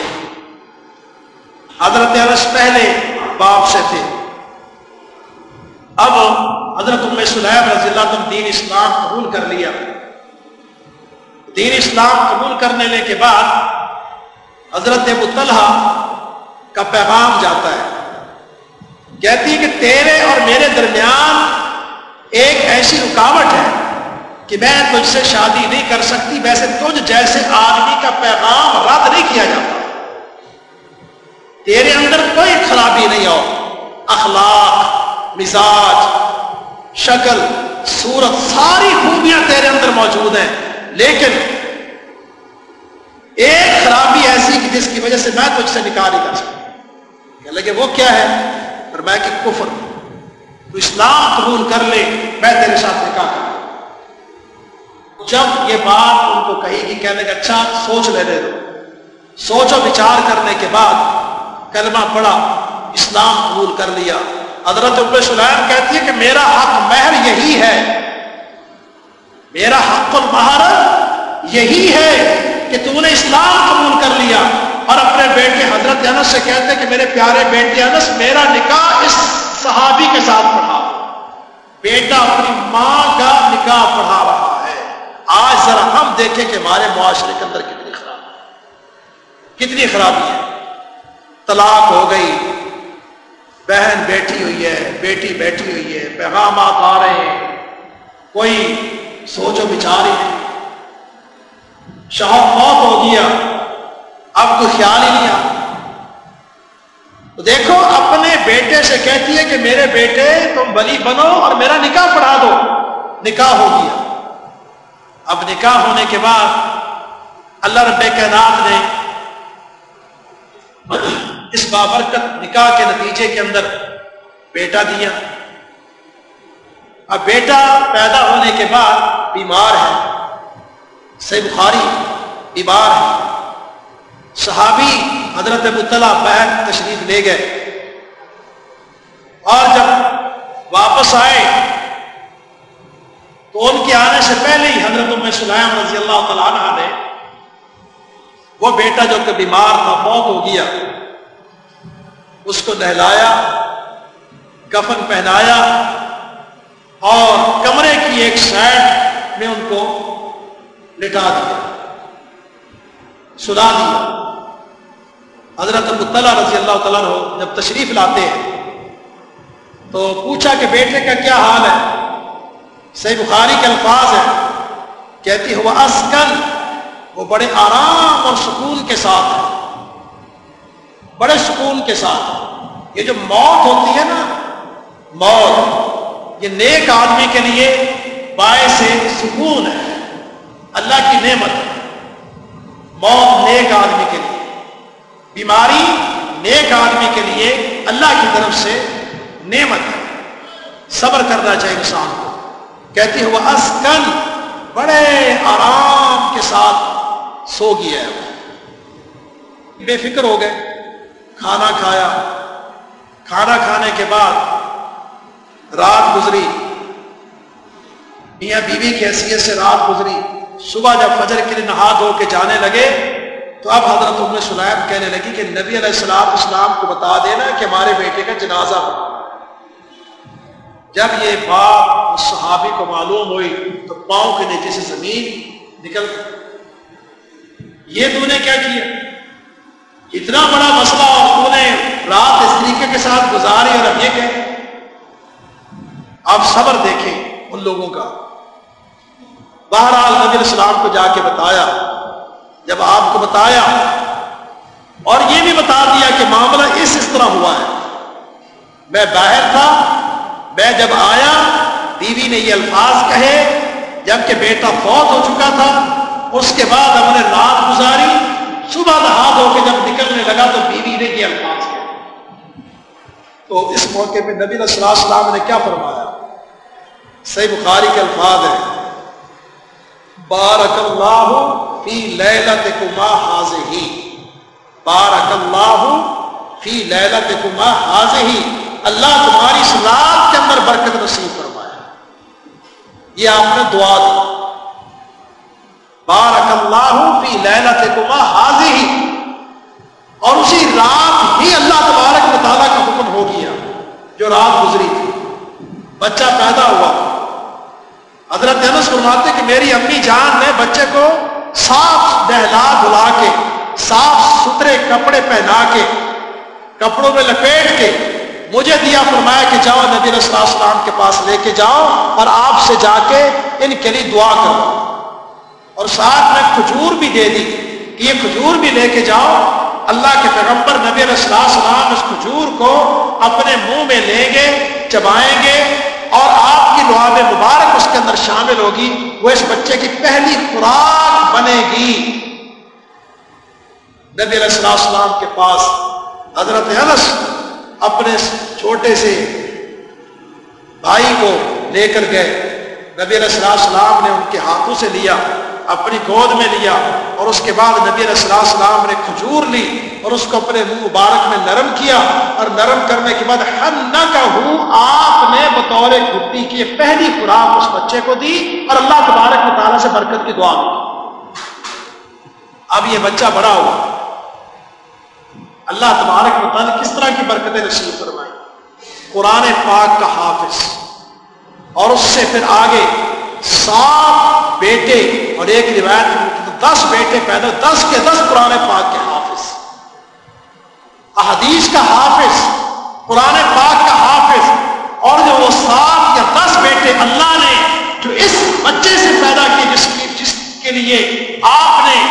حضرت انس پہلے باپ سے تھے۔ اب حضرت ام سلیب رضی اللہ عنہ دین اسلام قبول کر لیا۔ دین اسلام قبول کرنے کے بعد حضرت ابو طلحہ کا پیغام جاتا ہے۔ کہتی کہ تیرے اور میرے درمیان ایک ایسی رکاوٹ ہے کہ میں تجھ سے شادی نہیں کر سکتی، ویسے تجھ جیسے آدمی کا پیغام رد نہیں کیا جاتا۔ تیرے اندر کوئی خرابی نہیں ہو۔ اخلاق، مزاج، شکل، صورت، ساری خوبیاں تیرے اندر موجود ہیں۔ لیکن ایک خرابی ایسی کہ جس کی وجہ سے میں تجھ سے نکاح نہیں کر سکتا۔ لگے، وہ کیا ہے؟ اور میں کہ کفر۔ تو اسلام قبول کر لے، میں تیرے ساتھ نکاح کر جب یہ بات ان کو کہی کہ کہنے کا اچھا سوچ لینے دو۔ سوچو بچار کرنے کے بعد کلمہ پڑا اسلام قبول کر لیا۔ حضرت اب سلیم کہتی ہے کہ میرا حق مہر یہی ہے میرا حق المہر یہی ہے کہ تو نے اسلام قبول کر لیا اور اپنے بیٹے حضرت انس سے کہتے ہیں کہ میرے پیارے بیٹے انس، میرا نکاح اس صحابی کے ساتھ پڑھا۔ بیٹا اپنی ماں کا نکاح پڑھا رہا ہے۔ آج ذرا ہم دیکھیں کہ ہمارے معاشرے کے اندر کتنی خراب کتنی خرابی ہے۔ طلاق ہو گئی، بہن بیٹھی ہوئی ہے، بیٹی بیٹھی ہوئی ہے، پیغامات آ رہے ہیں۔ کوئی سوچ و بچار ہی نہیں شوہر موت ہو گیا۔ اب کوئی خیال ہی نہیں آتا۔ تو دیکھو، اپنے بیٹے سے کہتی ہے کہ میرے بیٹے، تم بلی بنو اور میرا نکاح پڑھا دو۔ نکاح ہو گیا۔ اب نکاح ہونے کے بعد اللہ رب کائنات نے اس بابرکت نکاح کے نتیجے کے اندر بیٹا دیا۔ اب بیٹا پیدا ہونے کے بعد بیمار ہے۔ سی بخاری بیمار ہے۔ صحابی حضرت مطلع بہن تشریف لے گئے۔ اور جب واپس آئے تو ان کے آنے سے پہلے ہی حضرت سلیم رضی اللہ تعالیٰ عنہ نے وہ بیٹا جو کہ بیمار تھا، موت ہو گیا، اس کو نہلایا، کفن پہنایا اور کمرے کی ایک سائڈ میں ان کو لٹا دیا۔ سلا دیا۔ حضرت مطلع رضی اللہ تعالیٰ جب تشریف لاتے ہیں، تو پوچھا کہ بیٹے کا کیا حال ہے؟ صحیح بخاری کے الفاظ ہے کہتی ہوا اسکن، وہ بڑے آرام اور سکون کے ساتھ ہے۔ بڑے سکون کے ساتھ۔ یہ جو موت ہوتی ہے نا، موت۔ یہ نیک آدمی کے لیے باعث سکون ہے۔ اللہ کی نعمت۔ موت نیک آدمی کے لیے۔ بیماری نیک آدمی کے لیے اللہ کی طرف سے نعمت ہے۔ صبر کرنا چاہیے انسان کو۔ کہتی ہوا اسکن بڑے آرام کے ساتھ سو گیا ہے۔ بے فکر ہو گئے۔ کھانا کھایا۔ کھانا کھانے کے بعد رات گزری۔ میاں بیوی کی حیثیت سے رات گزری۔ صبح جب فجر کے لیے نہا دھو کے جانے لگے، تو اب حضرت ام سلیم کہنے لگی کہ نبی علیہ السلام اسلام کو بتا دینا کہ ہمارے بیٹے کا جنازہ ہو۔ جب یہ بات صحابی کو معلوم ہوئی، تو پاؤں کے نیچے سے زمین نکل۔ یہ تو نے کیا کیا؟ اتنا بڑا مسئلہ اور نے رات اس طریقے کے ساتھ گزاری اور اب یہ کہ آپ صبر دیکھیں ان لوگوں کا۔ بہرحال نبی السلام کو جا کے بتایا، جب آپ کو بتایا، اور یہ بھی بتا دیا کہ معاملہ اس اس طرح ہوا ہے۔ میں باہر تھا، میں جب آیا، بیوی نے یہ الفاظ کہے جبکہ بیٹا فوت ہو چکا تھا، اس کے بعد ہم نے رات گزاری، صبح نہا دھو کے جب نکلنے لگا تو بیوی نے یہ الفاظ تو اس موقع پہ نبی صلی اللہ علیہ وسلم نے کیا فرمایا؟ صحیح بخاری کے الفاظ ہے بارک اللہ فی لیلت کما حاضی بارک اللہ فی لیلت کما حاضی اللہ تمہاری سلاد کے اندر برکت نصیب فرمایا۔ یہ آپ نے دعا دی۔ بارک اللہ فی لینت کما حاضی اور اسی رات ہی اللہ تبارک مطالعہ کا حکم ہو گیا، جو رات گزری تھی۔ بچہ پیدا ہوا۔ حضرت انس فرماتے کہ میری امی جان نے بچے کو صاف دہلا دھلا کے، صاف ستھرے کپڑے پہنا کے، کپڑوں میں لپیٹ کے مجھے دیا فرمایا کہ جاؤ نبی علیہ السلام کے پاس لے کے جاؤ اور آپ سے جا کے ان کے لیے دعا کرو۔ اور ساتھ میں کھجور بھی دے دی کہ یہ کھجور بھی لے کے جاؤ۔ اللہ کے پیغمبر نبی علیہ السلام اس کھجور کو اپنے منہ میں لیں گے، چبائیں گے اور آپ کی لعاب مبارک اس کے اندر شامل ہوگی، وہ اس بچے کی پہلی خوراک بنے گی۔ نبی علیہ السلام کے پاس حضرت انس اپنے چھوٹے سے بھائی کو لے کر گئے۔ نبی علیہ السلام نے ان کے ہاتھوں سے لیا۔ اپنی گود میں لیا اور اس کے بعد نبی علیہ السلام نے کھجور لی اور اس کو اپنے منہ مبارک میں نرم کیا اور نرم کرنے کے بعد ہم نہ کہوں آپ نے بطور گٹی کی پہلی خوراک اس بچے کو دی اور اللہ تبارک مطالعہ سے برکت کی دعا اب یہ بچہ بڑا ہوا۔ اللہ تبارک مطالعہ کس طرح کی برکتیں نصیب فرمائی قرآن پاک کا حافظ اور اس سے پھر آگے سات بیٹے اور ایک روایت دس بیٹے پیدا دس کے دس قرآن پاک کے حافظ۔ احادیث کا حافظ، قرآن پاک کا حافظ۔ اور جو وہ سات یا دس بیٹے اللہ نے جو اس بچے سے پیدا کی جس کی جس کے لیے آپ نے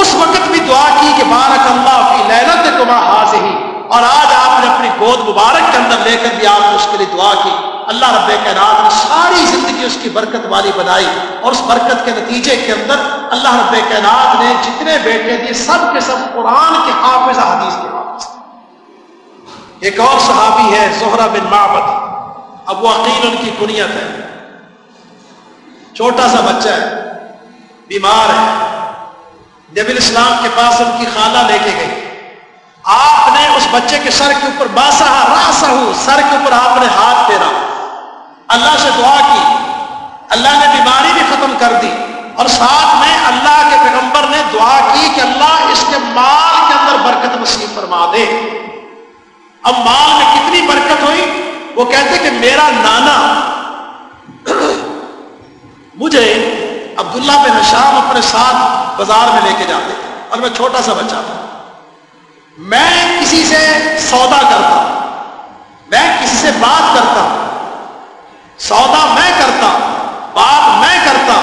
اس وقت بھی دعا کی کہ بارک اللہ کی لہرت تمہا حاضر ہی اور آج آپ نے اپنی گود مبارک کے اندر لے کر بھی آپ نے اس کے لیے دعا کی۔ اللہ رب کائنات نے ساری زندگی اس کی برکت والی بنائی اور اس برکت کے نتیجے کے اندر اللہ رب کائنات نے جتنے بیٹے دیے سب کے سب قرآن کے حافظ حدیث کے حافظ ایک اور صحابی ہے زہرا بن معبد۔ اب وہ عقیل ان کی کنیت ہے۔ چھوٹا سا بچہ ہے۔ بیمار ہے۔ نبی الاسلام کے پاس ان کی خالہ لے کے گئی۔ آپ نے اس بچے کے سر کے اوپر باسا راسا ہوں سر کے اوپر آپ نے ہاتھ پھیرا۔ اللہ سے دعا کی۔ اللہ نے بیماری بھی ختم کر دی۔ اور ساتھ میں اللہ کے پیغمبر نے دعا کی کہ اللہ اس کے مال کے اندر برکت نصیب فرما دے۔ اب مال میں کتنی برکت ہوئی؟ وہ کہتے کہ میرا نانا مجھے عبداللہ بن شام اپنے ساتھ بازار میں لے کے جاتے اور میں چھوٹا سا بچہ تھا۔ میں کسی سے سودا کرتا میں کسی سے بات کرتا سودا میں کرتا، بات میں کرتا،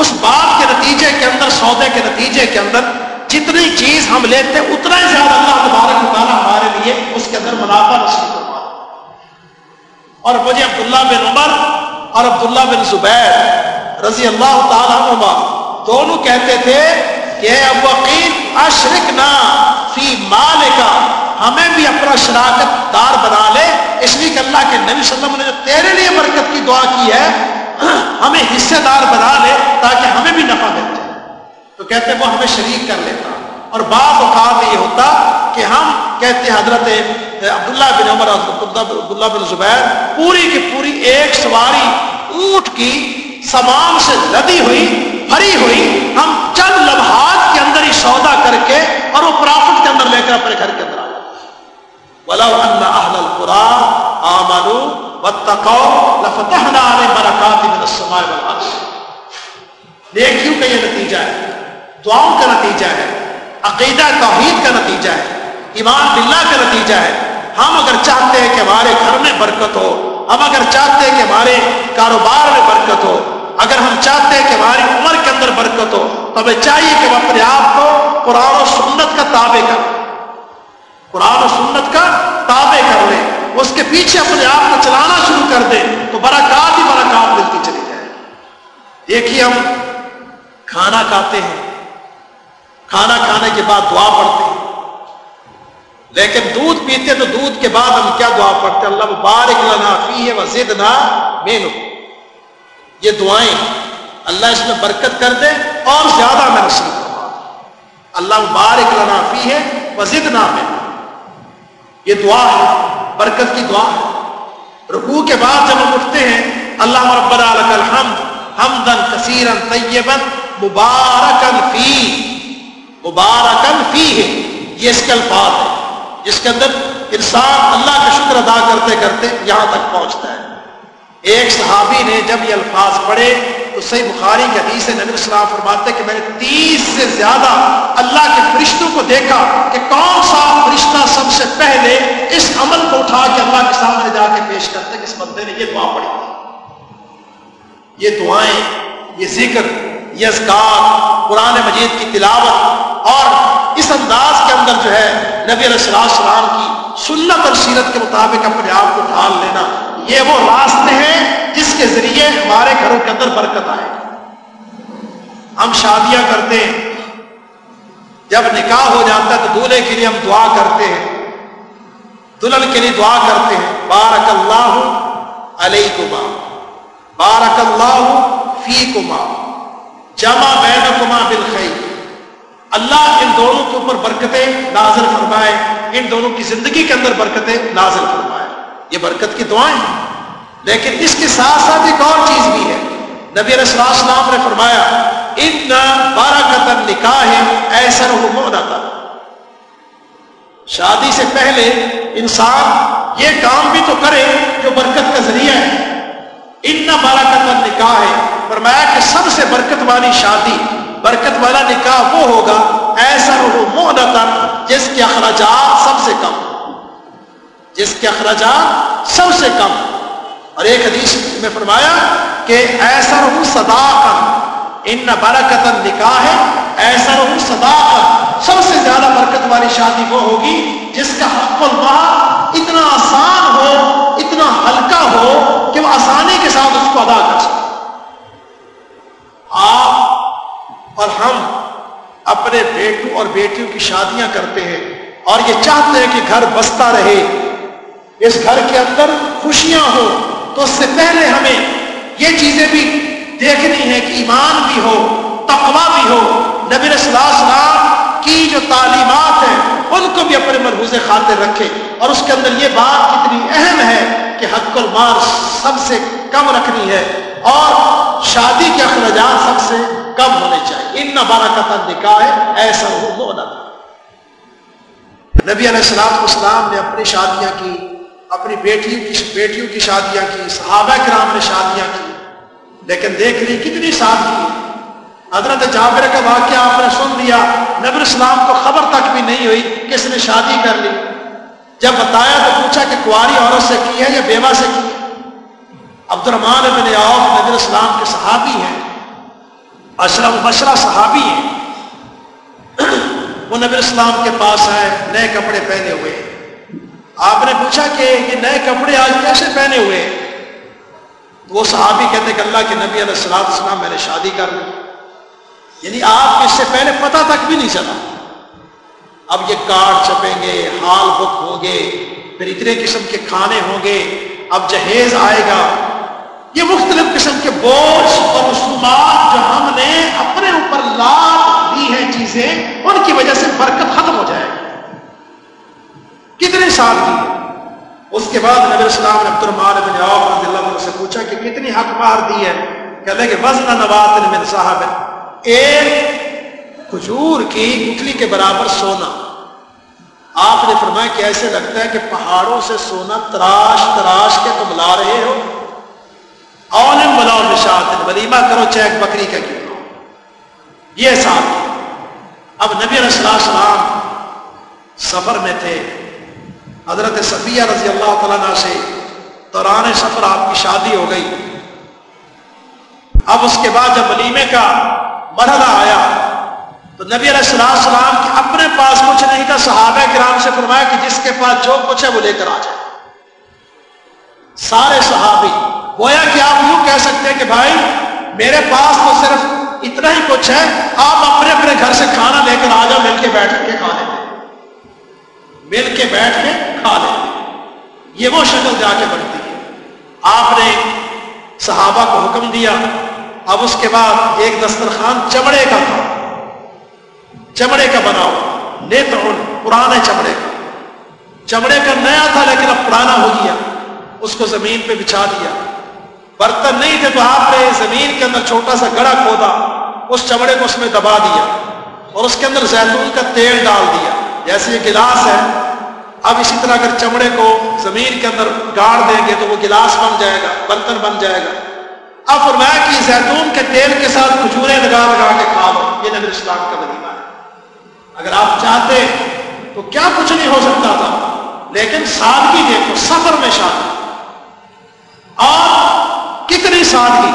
اس بات کے نتیجے کے اندر، سودے کے نتیجے کے اندر جتنی چیز ہم لیتے، اتنا ہی زیادہ اللہ تبارک مطالعہ ہمارے لیے اس کے اندر منافع نصیب کروا اور مجھے عبداللہ بن عمر اور عبداللہ بن زبیر رضی اللہ تعالیٰ عنہ دونوں کہتے تھے کہ اب وکیل اشرک نہ فی مال کا ہمیں بھی اپنا شراکت دار بنا لے۔ اس لیے کہ اللہ کے نبی صلی اللہ علیہ وسلم نے جو تیرے لیے برکت کی دعا کی ہے، ہمیں حصے دار بنا لے تاکہ ہمیں بھی نفع مل جائے تو کہتے وہ ہمیں شریک کر لیتا۔ اور بعض اوقات یہ ہوتا کہ ہم کہتے ہیں حضرت عبداللہ بن عمر عبداللہ بن زبیر، پوری کی پوری ایک سواری اونٹ کی سامان سے لدی ہوئی، بھری ہوئی، ہم چند لمحات کے اندر ہی سودا کر کے اور وہ پرافٹ کے اندر لے کر اپنے گھر کے اندر۔ ولو ان اهل القرى امنوا واتقوا لفتحنا عليهم بركات من السماء والارض نیکیوں کا یہ نتیجہ ہے. دعاؤں کا نتیجہ ہے. عقیدہ توحید کا نتیجہ ہے. ایمان باللہ کا نتیجہ ہے. ہم اگر چاہتے ہیں کہ ہمارے گھر میں برکت ہو، ہم اگر چاہتے ہیں کہ ہمارے کاروبار میں برکت ہو، اگر ہم چاہتے ہیں کہ ہماری عمر کے اندر برکت ہو، تو ہمیں چاہیے کہ ہم اپنے آپ کو قرآن و سنت کا تابع کریں۔ قرآن و سنت کا تابع کر لیں اس کے پیچھے اپنے آپ کو چلانا شروع کر دیں تو برکات ہی برکات ملتی چلی جائے۔ ایک ہی ہم کھانا کھاتے ہیں۔ کھانا کھانے کے بعد دعا پڑھتے ہیں۔ لیکن دودھ پیتے تو دودھ کے بعد ہم کیا دعا پڑھتے ہیں؟ اللہ مبارک لنا فی ہے وزد نہ مینو یہ دعائیں اللہ اس میں برکت کر دے اور زیادہ میں نصیب اللہ مبارک لنا فی ہے وزد نہ مینو یہ دعا ہے، برکت کی دعا ہے۔ رکوع کے بعد جب ہم اٹھتے ہیں اللہ ربنا لک الحمد حمدن کثیرا طیبا مبارکن فی مبارکن فی ہے یہ اس کے الفاظ ہے جس کے اندر انسان اللہ کا شکر ادا کرتے کرتے یہاں تک پہنچتا ہے۔ ایک صحابی نے جب یہ الفاظ پڑھے صحیح بخاری کے حدیث نبی السلام فرماتے کہ میں نے تیس سے زیادہ اللہ کے فرشتوں کو دیکھا کہ کون سا فرشتہ سب سے پہلے اس عمل کو اٹھا کے اللہ کے سامنے جا کے پیش کرتے کہ اس بندے نے یہ دعا پڑھی۔ یہ دعائیں، یہ ذکر، یہ اذکار، قرآن مجید کی تلاوت اور اس انداز کے اندر جو ہے نبی علیہ السلام السلام کی سنت اور سیرت کے مطابق اپنے آپ کو ڈھال لینا، یہ وہ راستے ہیں جس کے ذریعے ہمارے گھروں کے اندر برکت آئے۔ ہم شادیاں کرتے ہیں۔ جب نکاح ہو جاتا ہے تو دولہے کے لیے ہم دعا کرتے ہیں۔ دلہن کے لیے دعا کرتے ہیں۔ بارک اللہ علیہ کما بارک اللہ فی کما جمع بین کما بالخیر۔ اللہ ان دونوں کے اوپر برکتیں نازل فرمائے۔ ان دونوں کی زندگی کے اندر برکتیں نازل فرمائے۔ یہ برکت کی دعائیں ہیں۔ لیکن اس کے ساتھ ساتھ ایک اور چیز بھی ہے۔ نبی علیہ السلام نے فرمایا ان بارہ قطر نکاح ہے ایسا رہو شادی سے پہلے انسان یہ کام بھی تو کرے جو برکت کا ذریعہ ہے۔ ان بارہ قطر نکاح ہے فرمایا کہ سب سے برکت والی شادی، برکت والا نکاح وہ ہوگا ایسا رہو محدت جس کے اخراجات سب سے کم۔ جس کے اخراجات سب سے کم۔ اور ایک حدیث میں فرمایا کہ ایسا رہو صدا ان برکت نکاح ہے، ایسا رہو صدا سب سے زیادہ برکت والی شادی وہ ہوگی جس کا حق الماہ اتنا آسان ہو، اتنا ہلکا ہو کہ وہ آسانی کے ساتھ اس کو ادا کر سکے۔ آپ اور ہم اپنے بیٹوں اور بیٹیوں کی شادیاں کرتے ہیں اور یہ چاہتے ہیں کہ گھر بستا رہے، اس گھر کے اندر خوشیاں ہوں تو اس سے پہلے ہمیں یہ چیزیں بھی دیکھنی ہے کہ ایمان بھی ہو تقوا بھی ہو، نبی صلی اللہ علیہ وسلم کی جو تعلیمات ہیں، ان کو بھی اپنے مرحوز خاطر رکھے اور اس کے اندر یہ بات کتنی اہم ہے کہ حق المار سب سے کم رکھنی ہے اور شادی کے اخراجات سب سے کم ہونے چاہیے۔ ان بارہ کا نکاح ہے، ایسا ہو نبی علیہ السلام اسلام نے اپنی شادیاں کی۔ اپنی بیٹیوں کی بیٹیوں کی شادیاں کی، صحابہ کرام نے شادیاں کی۔ لیکن دیکھ لی کتنی سادگی حضرت جابر کا واقعہ آپ نے سن لیا۔ نبی اسلام کو خبر تک بھی نہیں ہوئی کس نے شادی کر لی۔ جب بتایا تو پوچھا کہ کاری عورت سے کی ہے یا بیوہ سے کی عبد الرحمان بن عوف نبی اسلام کے صحابی ہیں۔ اشرف بشرا صحابی ہیں۔ وہ نبی اسلام کے پاس آئے، نئے کپڑے پہنے ہوئے۔ ہیں آپ نے پوچھا کہ یہ نئے کپڑے آج کیسے پہنے ہوئے؟ وہ صحابی کہتے کہ اللہ کے نبی علیہ السلام السلام میں نے شادی کر لی۔ یعنی آپ اس سے پہلے پتہ تک بھی نہیں چلا۔ اب یہ کارڈ چھپیں گے ہال بک ہوں گے پھر اتنے قسم کے کھانے ہوں گے، اب جہیز آئے گا۔ یہ مختلف قسم کے بوجھ اور رسومات جو ہم نے اپنے اوپر لاد دی ہیں چیزیں، ان کی وجہ سے برکت ختم ہو جائے گی۔ کتنے سال کی اس کے بعد نبی السلام نے عبد الرحمان بن عوف رضی اللہ عنہ سے پوچھا کہ کتنی حق مار دی ہے؟ کہتے کہ وزن نبات من صاحب، ایک کھجور کی گٹھلی کے برابر سونا۔ آپ نے فرمایا کہ ایسے لگتا ہے کہ پہاڑوں سے سونا تراش تراش کے تم لا رہے ہو۔ اولم بلاؤ نشاط ولیمہ کرو، چیک بکری کا کیوں یہ ساتھ اب نبی علیہ السلام سفر میں تھے۔ حضرت صفیہ رضی اللہ تعالیٰ سے دوران سفر آپ کی شادی ہو گئی۔ اب اس کے بعد جب ولیمے کا مرحلہ آیا تو نبی علیہ السلام السلام کے اپنے پاس کچھ نہیں تھا، صحابہ کرام سے فرمایا کہ جس کے پاس جو کچھ ہے وہ لے کر آ جائے سارے صحابی، گویا کہ آپ یوں کہہ سکتے ہیں کہ بھائی میرے پاس تو صرف اتنا ہی کچھ ہے، آپ اپنے اپنے گھر سے کھانا لے کر آ جاؤ، مل کے بیٹھ کے کھا لیتے مل کے بیٹھ کے کھا لیں یہ وہ شکل جا کے بنتی ہے۔ آپ نے صحابہ کو حکم دیا۔ اب اس کے بعد ایک دسترخوان چمڑے کا تھا۔ چمڑے کا بناؤ۔ نیتر پرانے چمڑے۔ کا چمڑے کا نیا تھا لیکن اب پرانا ہو گیا۔ اس کو زمین پہ بچھا دیا۔ برتن نہیں تھے تو آپ نے زمین کے اندر چھوٹا سا گڑا کھودا۔ اس چمڑے کو اس میں دبا دیا اور اس کے اندر زیتون کا تیل ڈال دیا۔ جیسے یہ گلاس ہے، اب اسی طرح اگر چمڑے کو زمین کے اندر گاڑ دیں گے تو وہ گلاس بن جائے گا، برتن بن جائے گا۔ اب فرمایا کہ زیتون کے تیل کے ساتھ کھجورے لگا لگا کے کھا لو، یہ نبی اسلام کا ولیمہ ہے۔ اگر آپ چاہتے تو کیا کچھ نہیں ہو سکتا تھا، لیکن سادگی دیکھو سفر میں شادی اور کتنی سادگی۔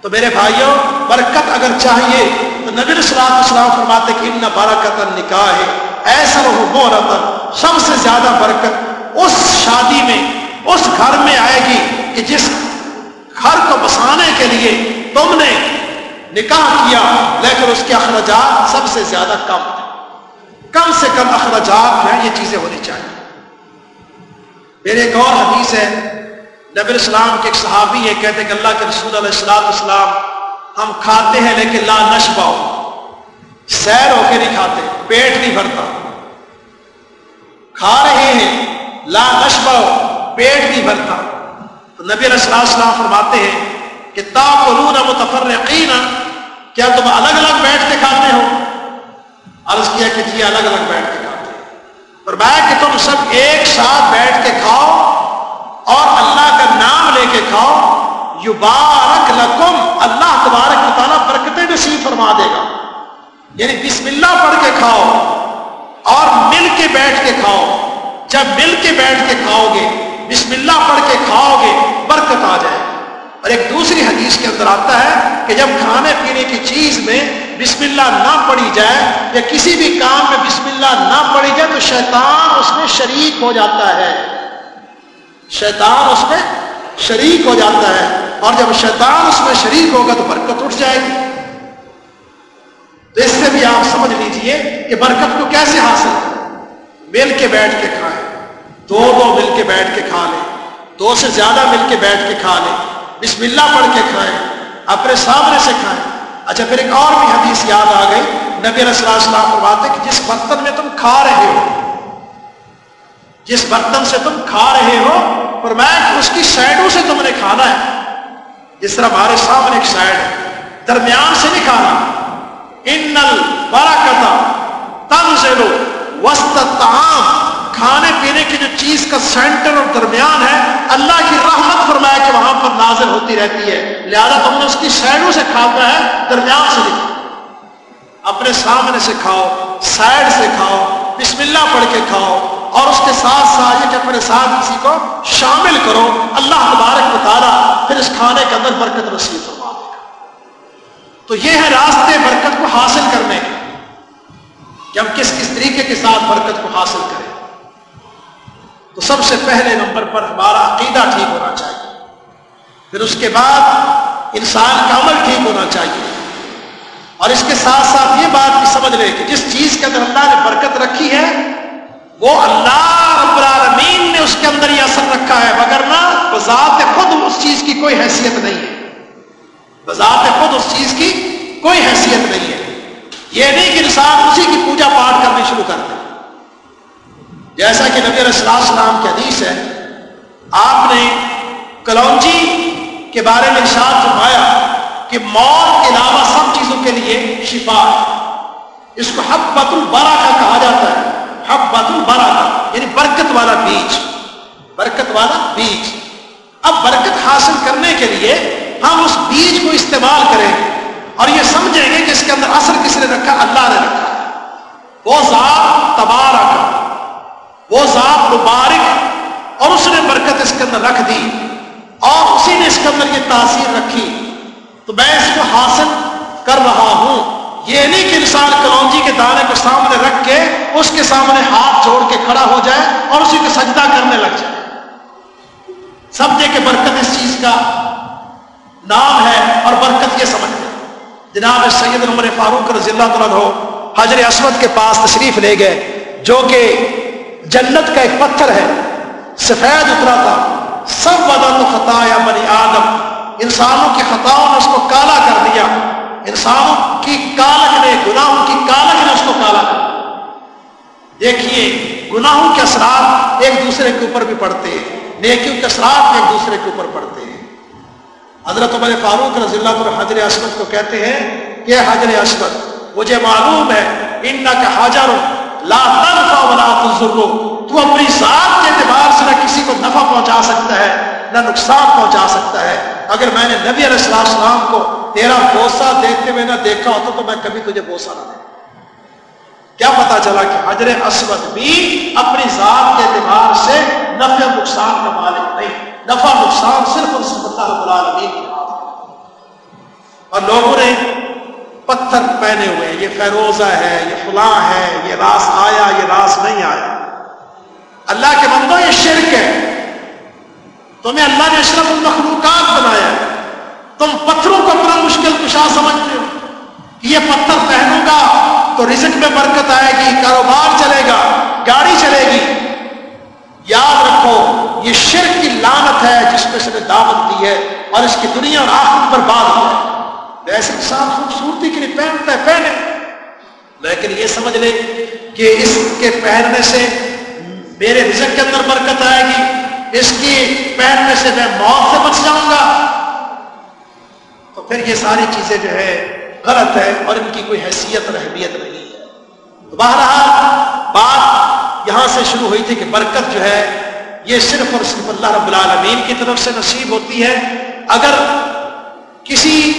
تو میرے بھائیوں، برکت اگر چاہیے نبی السلام السلام فرماتے کہ ان برکت نکاح ہے، ایسا ہو رتن سب سے زیادہ برکت اس شادی میں، اس گھر میں آئے گی کہ جس گھر کو بسانے کے لیے تم نے نکاح کیا، لیکن اس کے اخراجات سب سے زیادہ کم کم سے کم اخراجات ہیں، یہ چیزیں ہونی چاہیے۔ میرے ایک اور حدیث ہے، نبی السلام کے ایک صحابی ہے کہتے کہ اللہ کے رسول علیہ السلام اسلام ہم کھاتے ہیں لیکن لا نش پاؤ۔ سیر ہو کے نہیں کھاتے، پیٹ نہیں بھرتا۔ کھا رہے ہیں، لا نش پاؤ، پیٹ نہیں بھرتا۔ تو نبی علیہ السلام فرماتے ہیں کہ تا قلون متفرقین، کیا تم الگ الگ بیٹھ کے کھاتے ہو؟ عرض کیا کہ جی الگ الگ بیٹھ کے کھاتے ہیں۔ فرمایا کہ تم سب ایک ساتھ بیٹھ کے کھاؤ اور اللہ کا نام لے کے کھاؤ۔ یبارک لکم، اللہ تبارک تعالیٰ برکتیں نصیب فرما دے گا۔ یعنی بسم اللہ پڑھ کے کھاؤ اور مل کے بیٹھ کے کھاؤ۔ جب مل کے بیٹھ کے کھاؤ گے بسم اللہ پڑھ کے کھاؤ گے برکت آ جائے۔ اور ایک دوسری حدیث کے اندر آتا ہے کہ جب کھانے پینے کی چیز میں بسم اللہ نہ پڑی جائے یا کسی بھی کام میں بسم اللہ نہ پڑی جائے تو شیطان اس میں شریک ہو جاتا ہے۔ شیطان اس میں شریک ہو جاتا ہے اور جب شیطان اس میں شریک ہوگا تو برکت اٹھ جائے گی۔ تو اس سے بھی آپ سمجھ لیجیے کہ برکت کو کیسے حاصل مل کے بیٹھ کے کھائیں۔ دو دو مل کے بیٹھ کے کھا لیں۔ دو سے زیادہ مل کے بیٹھ کے کھا لیں۔ بسم اللہ پڑھ کے کھائیں۔ اپنے سامنے سے کھائیں۔ اچھا پھر ایک اور بھی حدیث یاد آ گئی۔ نبی علیہ السلام فرماتے کہ جس برتن میں تم کھا رہے ہو، جس برتن سے تم کھا رہے ہو پر میں اس کی سائڈوں سے تم نے کھانا ہے۔ جس طرح ہمارے سامنے ایک سائڈ ہے۔ درمیان سے نہیں کھانا۔ ان نل بارہ تم سے لو وسط تعام کھانے پینے کی جو چیز کا سینٹر اور درمیان ہے، اللہ کی رحمت فرمایا کہ وہاں پر نازل ہوتی رہتی ہے۔ لہذا تم نے اس کی سائڈوں سے کھاتا ہے، درمیان سے نہیں اپنے سامنے سے کھاؤ سائڈ سے کھاؤ، بسم اللہ پڑھ کے کھاؤ۔ اور اس کے ساتھ ساتھ یہ کہ اپنے ساتھ کسی کو شامل کرو، اللہ مبارک بتانا پھر اس کھانے کے اندر برکت رسید فرما دے گا۔ تو یہ ہے راستے برکت کو حاصل کرنے کے۔ کہ ہم کس کس طریقے کے ساتھ برکت کو حاصل کریں۔ تو سب سے پہلے نمبر پر ہمارا عقیدہ ٹھیک ہونا چاہیے۔ پھر اس کے بعد انسان کا عمل ٹھیک ہونا چاہیے۔ اور اس کے ساتھ ساتھ یہ بات بھی سمجھ لے کہ جس چیز کے اندر اللہ نے برکت رکھی ہے وہ اللہ رب العالمین نے اس کے اندر یہ اثر رکھا ہے، مگر نہ بذات خود اس چیز کی کوئی حیثیت نہیں ہے۔ بذات خود اس چیز کی کوئی حیثیت نہیں ہے۔ یہ نہیں کہ انسان اسی کی پوجا پاٹ کرنی شروع کر دے۔ جیسا کہ نبی علیہ السلام کی حدیث ہے، آپ نے کلونجی کے بارے میں ارشاد فرمایا کہ موت کے علاوہ سب چیزوں کے لیے شفا ہے۔ اس کو حب بت البرا کا کہا جاتا ہے۔ حب بت البرا یعنی برکت والا بیج، برکت والا بیج۔ اب برکت حاصل کرنے کے لیے ہم اس بیج کو استعمال کریں اور یہ سمجھیں گے کہ اس کے اندر اثر کس نے رکھا؟ اللہ نے رکھا۔ وہ ذات تبارہ کا وہ ذات مبارک، اور اس نے برکت اس کے اندر رکھ دی۔ اور اسی نے اس کے اندر یہ تاثیر رکھی۔ تو میں اس کو حاصل کر رہا ہوں۔ یہ نہیں کہ انسان کلونجی کے دانے کو سامنے رکھ کے اس کے سامنے ہاتھ جوڑ کے کھڑا ہو جائے اور اسی کو سجدہ کرنے لگ جائے۔ سمجھے کہ برکت اس چیز کا نام ہے اور برکت یہ سمجھ جناب سید عمر فاروق رضی اللہ تعالیٰ ہو حضر اسود کے پاس تشریف لے گئے، جو کہ جنت کا ایک پتھر ہے، سفید اترا تھا۔ سب بدن خطا یا بنی آدم۔ انسانوں کی خطاؤں نے اس کو کالا کر دیا۔ انسانوں کی کالک نے، گناہوں کی کالک نے اس کو کالا۔ کر دیکھیے، گناہوں کے اثرات ایک دوسرے کے اوپر بھی پڑتے ہیں، نیکیوں کے اثرات ایک دوسرے کے اوپر پڑتے ہیں۔ حضرت عمر فاروق رضی اللہ عنہ حضر اسمت کو کہتے ہیں کہ حضر اسمت مجھے معلوم ہے ان کا حاجر لا تنفع ولا تضر۔ تو اپنی ذات کے اعتبار سے نہ کسی کو نفع پہنچا سکتا ہے، نہ نقصان پہنچا سکتا ہے۔ اگر میں نے نبی علیہ السلام کو تیرا بوسا دیکھتے ہوئے نہ دیکھا ہوتا تو میں کبھی تجھے بوسا نہ دے کیا پتا چلا کہ حجر اسود بھی اپنی ذات کے اعتبار سے نفع نقصان کا مالک نہیں، نفع نقصان صرف اور صرف اللہ رب العالمین کی بات اور لوگوں نے پتھر پہنے ہوئے، یہ فیروزہ ہے، یہ فلاں ہے، یہ راس آیا، یہ راس نہیں آیا۔ اللہ کے بندو یہ شرک ہے۔ تمہیں اللہ نے اشرف المخلوقات بنایا تم پتھروں کو اپنا مشکل کشا سمجھتے ہو۔ یہ پتھر پہنوں گا تو رزق میں برکت آئے گی، کاروبار چلے گا، گاڑی چلے گی۔ یاد رکھو، یہ شرک کی لانت ہے جس میں سے نے دعوت دی ہے اور اس کی دنیا اور آخر پر بات ہے۔ ایسے انسان خوبصورتی کے لیے پہنتا ہے۔ پہنے لیکن یہ سمجھ لے کہ اس کے پہننے سے میرے رزق کے اندر برکت آئے گی۔ اس کی پہننے سے میں موت سے بچ جاؤں گا۔ پھر یہ ساری چیزیں جو ہے غلط ہے اور ان کی کوئی حیثیت اور اہمیت نہیں ہے۔ تو بہرحال بات یہاں سے شروع ہوئی تھی کہ برکت جو ہے یہ صرف اور صرف اللہ رب العالمین کی طرف سے نصیب ہوتی ہے۔ اگر کسی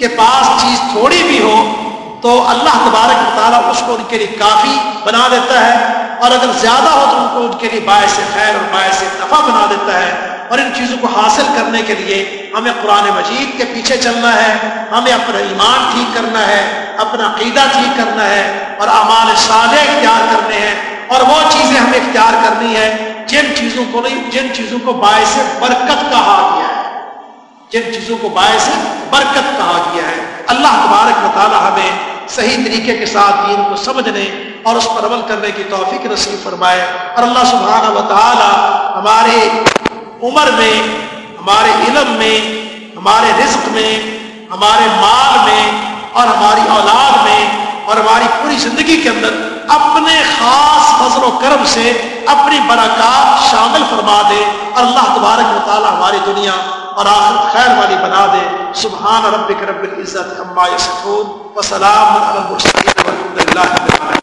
کے پاس چیز تھوڑی بھی ہو تو اللہ تبارک تعالیٰ اس کو ان کے لیے کافی بنا دیتا ہے اور اگر زیادہ ہو تو ان کو ان کے لیے باعث خیر اور باعث نفع بنا دیتا ہے اور ان چیزوں کو حاصل کرنے کے لیے ہمیں قرآن مجید کے پیچھے چلنا ہے، ہمیں اپنا ایمان ٹھیک کرنا ہے، اپنا عقیدہ ٹھیک کرنا ہے اور اعمال صالح اختیار کرنے ہیں اور وہ چیزیں ہمیں اختیار کرنی ہے جن چیزوں کو نہیں، جن چیزوں کو باعث برکت کہا گیا ہے۔ جن چیزوں کو باعث برکت کہا گیا ہے۔ اللہ تبارک مطالعہ ہمیں صحیح طریقے کے ساتھ دین کو سمجھنے اور اس پر عمل کرنے کی توفیق نصیب فرمائے اور اللہ سبحانہ و تعالی ہمارے عمر میں، ہمارے علم میں، ہمارے رزق میں، ہمارے مال میں اور ہماری اولاد میں اور ہماری پوری زندگی کے اندر اپنے خاص فضل و کرم سے اپنی برکات شامل فرما دے اور اللہ تبارک و ہماری دنیا اور آخر خیر والی بنا دے۔ سبحان ربک رب العزت عما یصفون، وسلام علی المرسلین والحمد للہ